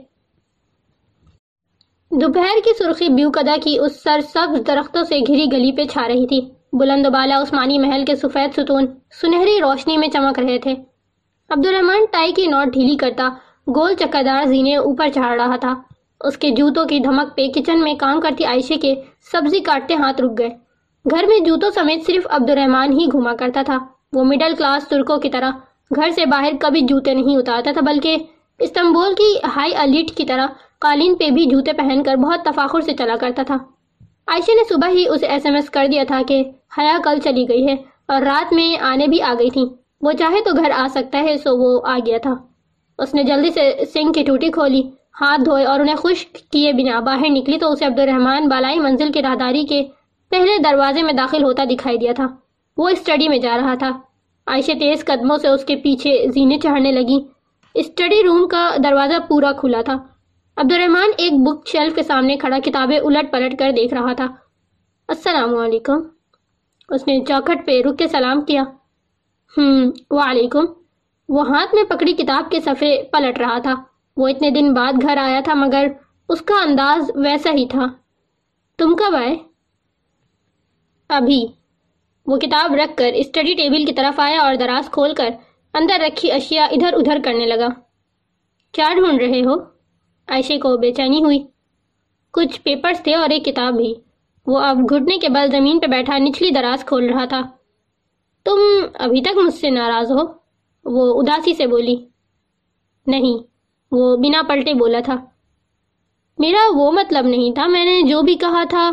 دوپہر کی سرخی بیو کدا کی اس سر سبز درختوں سے گھری گلی پہ چھا رہی تھی۔ بلند و بالا عثمانی محل کے سفید ستون سنہری روشنی میں چمک رہے تھے۔ عبد الرحمن ٹائی کی نوٹ ڈھیلی کرتا گول چکردار زینے اوپر چڑھ رہا تھا۔ اس کے جوتوں کی دھمک پہ کچن میں کام کرتی عائشہ کے سبزی کاٹتے ہاتھ رک گئے۔ گھر میں جوتوں سمیت صرف عبد الرحمن ہی گھوما کرتا تھا۔ وہ مڈل کلاس ترکوں کی طرح گھر سے باہر کبھی جوتے نہیں اتارتا تھا، بلکہ استنبول کی ہائی الیٹ کی طرح قالین پہ بھی جوتے پہن کر بہت تفاخر سے چلا کرتا تھا۔ عائشہ نے صبح ہی اسے ایس ایم ایس کر دیا تھا کہ حیا کل چلی گئی ہے اور رات میں آنے بھی آ گئی تھی۔ وہ چاہے تو گھر آ سکتا ہے، سو وہ آ گیا تھا۔ اس نے جلدی سے سنگ کی ٹوٹی کھولی، ہاتھ دھوئے اور انہیں خشک کیے بنا۔ باہر نکلی تو اسے عبد الرحمن بالائی منزل کی راہداری کے پہلے دروازے میں داخل ہوتا دکھائی دیا تھا۔ وہ اسٹڈی میں جا رہا تھا۔ عائشہ تیز قدموں سے اس کے پیچھے زینے چڑھنے لگی۔ اسٹڈی روم کا دروازہ پورا کھلا تھا۔ عبدالرحمن ایک بک شیلف کے سامنے کھڑا کتابیں الٹ پلٹ کر دیکھ رہا تھا۔ السلام علیکم۔ اس نے چوکھٹ پہ رک کے سلام کیا۔ ہم، وعلیکم۔ وہ ہاتھ میں پکڑی کتاب کے صفحے پلٹ رہا تھا۔ وہ اتنے دن بعد گھر آیا تھا، مگر اس کا انداز ویسا ہی تھا۔ تم کب آئے؟ ابھی۔ وہ کتاب رکھ کر اسٹڈی ٹیبل کی طرف آیا اور دراز کھول کر اندر رکھی اشیاء ادھر ادھر کرنے لگا۔ کیا ڈھونڈ رہے ہو؟ عائشہ کو بے چینی ہوئی۔ کچھ پیپرز تھے اور ایک کتاب بھی۔ وہ اب گھٹنے کے بل زمین پہ بیٹھا نچلی دراز کھول رہا تھا۔ تم ابھی تک مجھ سے ناراض ہو؟ وہ اداسی سے بولی۔ نہیں، وہ بنا پلٹے بولا تھا۔ میرا وہ مطلب نہیں تھا، میں نے جو بھی کہا تھا،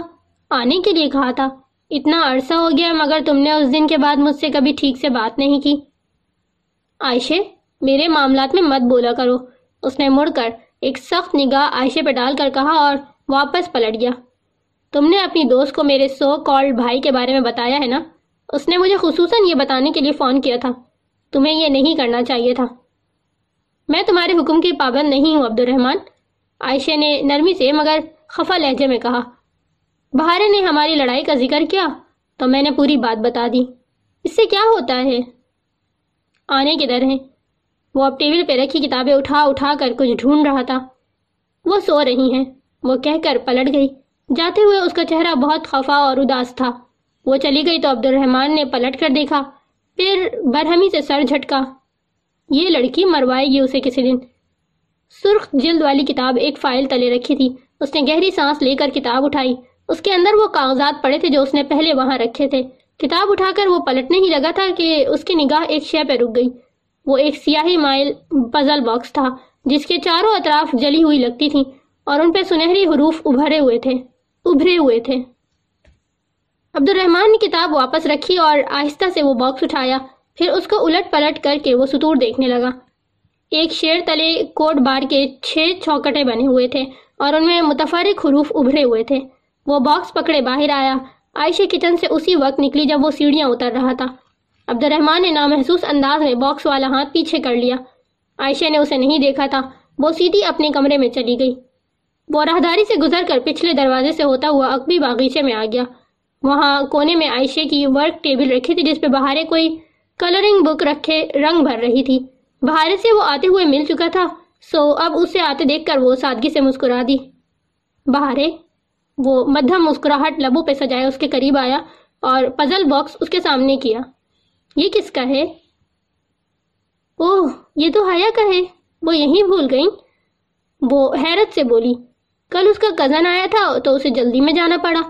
آنے کے لیے کہا تھا۔ اتنا عرصہ ہو گیا مگر تم نے اس دن کے بعد مجھ سے کبھی ٹھیک سے بات نہیں کی۔ عائشہ، میرے معاملات میں مت بولا کرو۔ اس نے مڑ کر ایک سخت نگاہ عائشہ پہ ڈال کر کہا اور واپس پلٹ گیا۔ تم نے اپنی دوست کو میرے سو کالڈ بھائی کے بارے میں بتایا ہے نا؟ اس نے مجھے خصوصاً یہ بتانے کے لیے فون کیا تھا۔ تمہیں یہ نہیں کرنا چاہیے تھا۔ میں تمہارے حکم کی پابند نہیں ہوں عبد الرحمن عائشہ نے نرمی سے مگر خفا لہجے میں کہا بہارے نے ہماری لڑائی کا ذکر کیا تو میں نے پوری بات بتا دی۔ اس سے کیا ہوتا ہے؟ آنے کے در ہیں۔ وہ اب ٹیبل پہ رکھی کتابیں اٹھا اٹھا کر کچھ ڈھونڈ رہا تھا۔ وہ سو رہی ہیں۔ وہ کہہ کر پلٹ گئی۔ جاتے ہوئے اس کا چہرہ بہت خفا اور اداس تھا۔ وہ چلی گئی تو عبد الرحمن نے پلٹ کر دیکھا۔ پھر برہمی سے سر جھٹکا۔ یہ لڑکی مروائے گی اسے کسی دن۔ سرخ جلد والی کتاب ایک فائل تلے رکھی تھی۔ اس نے گہری سانس لے کر کتاب اٹھائی۔ اس کے اندر وہ کاغذات پڑے تھے جو اس نے پہلے وہاں رکھے تھے۔ کتاب اٹھا کر وہ پلٹنے ہی لگا تھا کہ اس کی نگاہ ایک شے پہ رک گئی۔ وہ ایک سیاہی مائل پزل باکس تھا، جس کے چاروں اطراف جلی ہوئی لگتی تھی اور ان پہ سنہری حروف ابھرے ہوئے تھے، ابھرے ہوئے تھے۔ عبد الرحمن نے کتاب واپس رکھی اور آہستہ سے وہ باکس اٹھایا۔ پھر اس کو الٹ پلٹ کر کے وہ سطور دیکھنے لگا۔ ایک شیر تلے کوٹ بار کے چھ چوکٹے بنے ہوئے تھے اور ان میں متفرق حروف ابھرے ہوئے تھے۔ وہ باکس پکڑے باہر آیا۔ عائشہ کچن سے اسی وقت نکلی جب وہ سیڑھیاں اتر رہا تھا۔ عبد الرحمن نے نامحسوس انداز میں باکس والا ہاتھ پیچھے کر لیا۔ عائشہ نے اسے نہیں دیکھا تھا۔ وہ سیدھی اپنے کمرے میں چلی گئی۔ وہ راہداری سے گزر کر پچھلے دروازے سے ہوتا ہوا اکبی باغیچے میں آ گیا۔ وہاں کونے میں عائشہ کی ورک ٹیبل رکھی تھی جس پہ بہارے کوئی کلرنگ بک رکھے رنگ بھر رہی تھی۔ بہارے سے وہ آتے ہوئے مل چکا تھا۔ سو اب اسے آتے دیکھ کر وہ سادگی سے مسکرا دی۔ بہارے وہ مدھم مسکراہٹ لبوں پہ سجائے اس کے قریب آیا اور پزل باکس اس کے سامنے کیا۔ یہ کس کا ہے؟ اوہ، یہ تو حیا کا ہے۔ وہ یہیں بھول گئی وہ حیرت سے بولی، کل اس کا کزن آیا تھا تو اسے جلدی میں جانا پڑا۔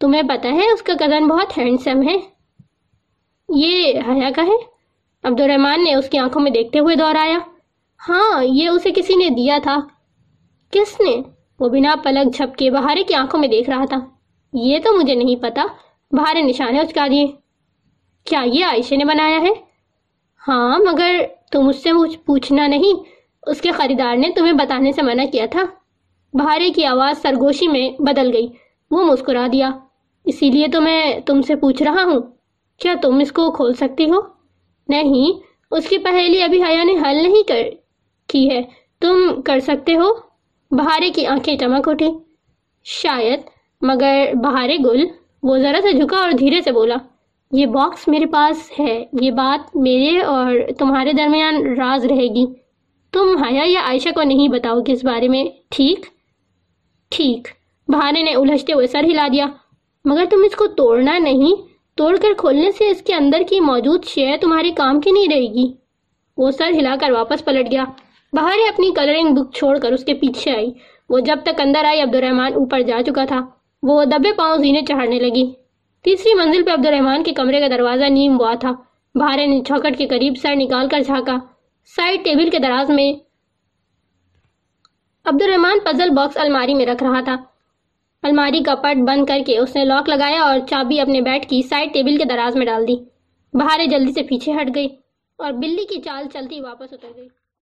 تمہیں پتا ہے اس کا کزن بہت ہینڈسم ہے۔ یہ حیا کا ہے؟ عبد الرحمن نے اس کی آنکھوں میں دیکھتے ہوئے دہرایا ہاں یہ اسے کسی نے دیا تھا۔ کس نے؟ وہ بنا پلک جھپ کے بہارے کی آنکھوں میں دیکھ رہا تھا۔ یہ تو مجھے نہیں پتا۔ بھارے نشانے اچکا دیے۔ کیا یہ عائشہ نے بنایا ہے؟ ہاں مگر تم اس سے پوچھنا نہیں۔ اس کے خریدار نے تمہیں بتانے سے منع کیا تھا۔ بھارے کی آواز سرگوشی میں بدل گئی۔ وہ مسکرا دیا۔ اسی لیے تو میں تم سے پوچھ رہا ہوں۔ کیا تم اس کو کھول سکتی ہو؟ نہیں، اس کی پہلی ابھی حیا نے حل نہیں کر کی ہے۔ تم کر سکتے ہو؟ بہارے کی آنکھیں چمک اٹھی شاید، مگر بہارے گل وہ ذرا سے جھکا اور دھیرے سے بولا، یہ باکس میرے پاس ہے، یہ بات میرے اور تمہارے درمیان راز رہے گی۔ تم حیا یا عائشہ کو نہیں بتاؤ گی اس بارے میں، ٹھیک؟ ٹھیک۔ بہارے نے الجھتے ہوئے سر ہلا دیا۔ مگر تم اس کو توڑنا نہیں، توڑ کر کھولنے سے اس کے اندر کی موجود شے تمہارے کام کی نہیں رہے گی۔ وہ سر ہلا کر واپس پلٹ گیا۔ بہارے اپنی کلرنگ بک چھوڑ کر اس کے پیچھے آئی۔ وہ جب تک اندر آئی عبد الرحمن اوپر جا چکا تھا۔ وہ دبے پاؤں زینے چڑھنے لگی۔ تیسری منزل پہ عبد الرحمن کے کمرے کا دروازہ نیم ہوا تھا۔ بہارے نے چوکٹ کے قریب سر نکال کر جھانکا۔ سائڈ ٹیبل کے دراز میں عبد الرحمن پزل باکس الماری میں رکھ رہا تھا۔ الماری کا پٹ بند کر کے اس نے لاک لگایا اور چابی اپنے بیٹ کی سائڈ ٹیبل کے دراز میں ڈال دی۔ بہارے جلدی سے پیچھے ہٹ گئی اور بلی کی چال چلتی واپس اتر گئی۔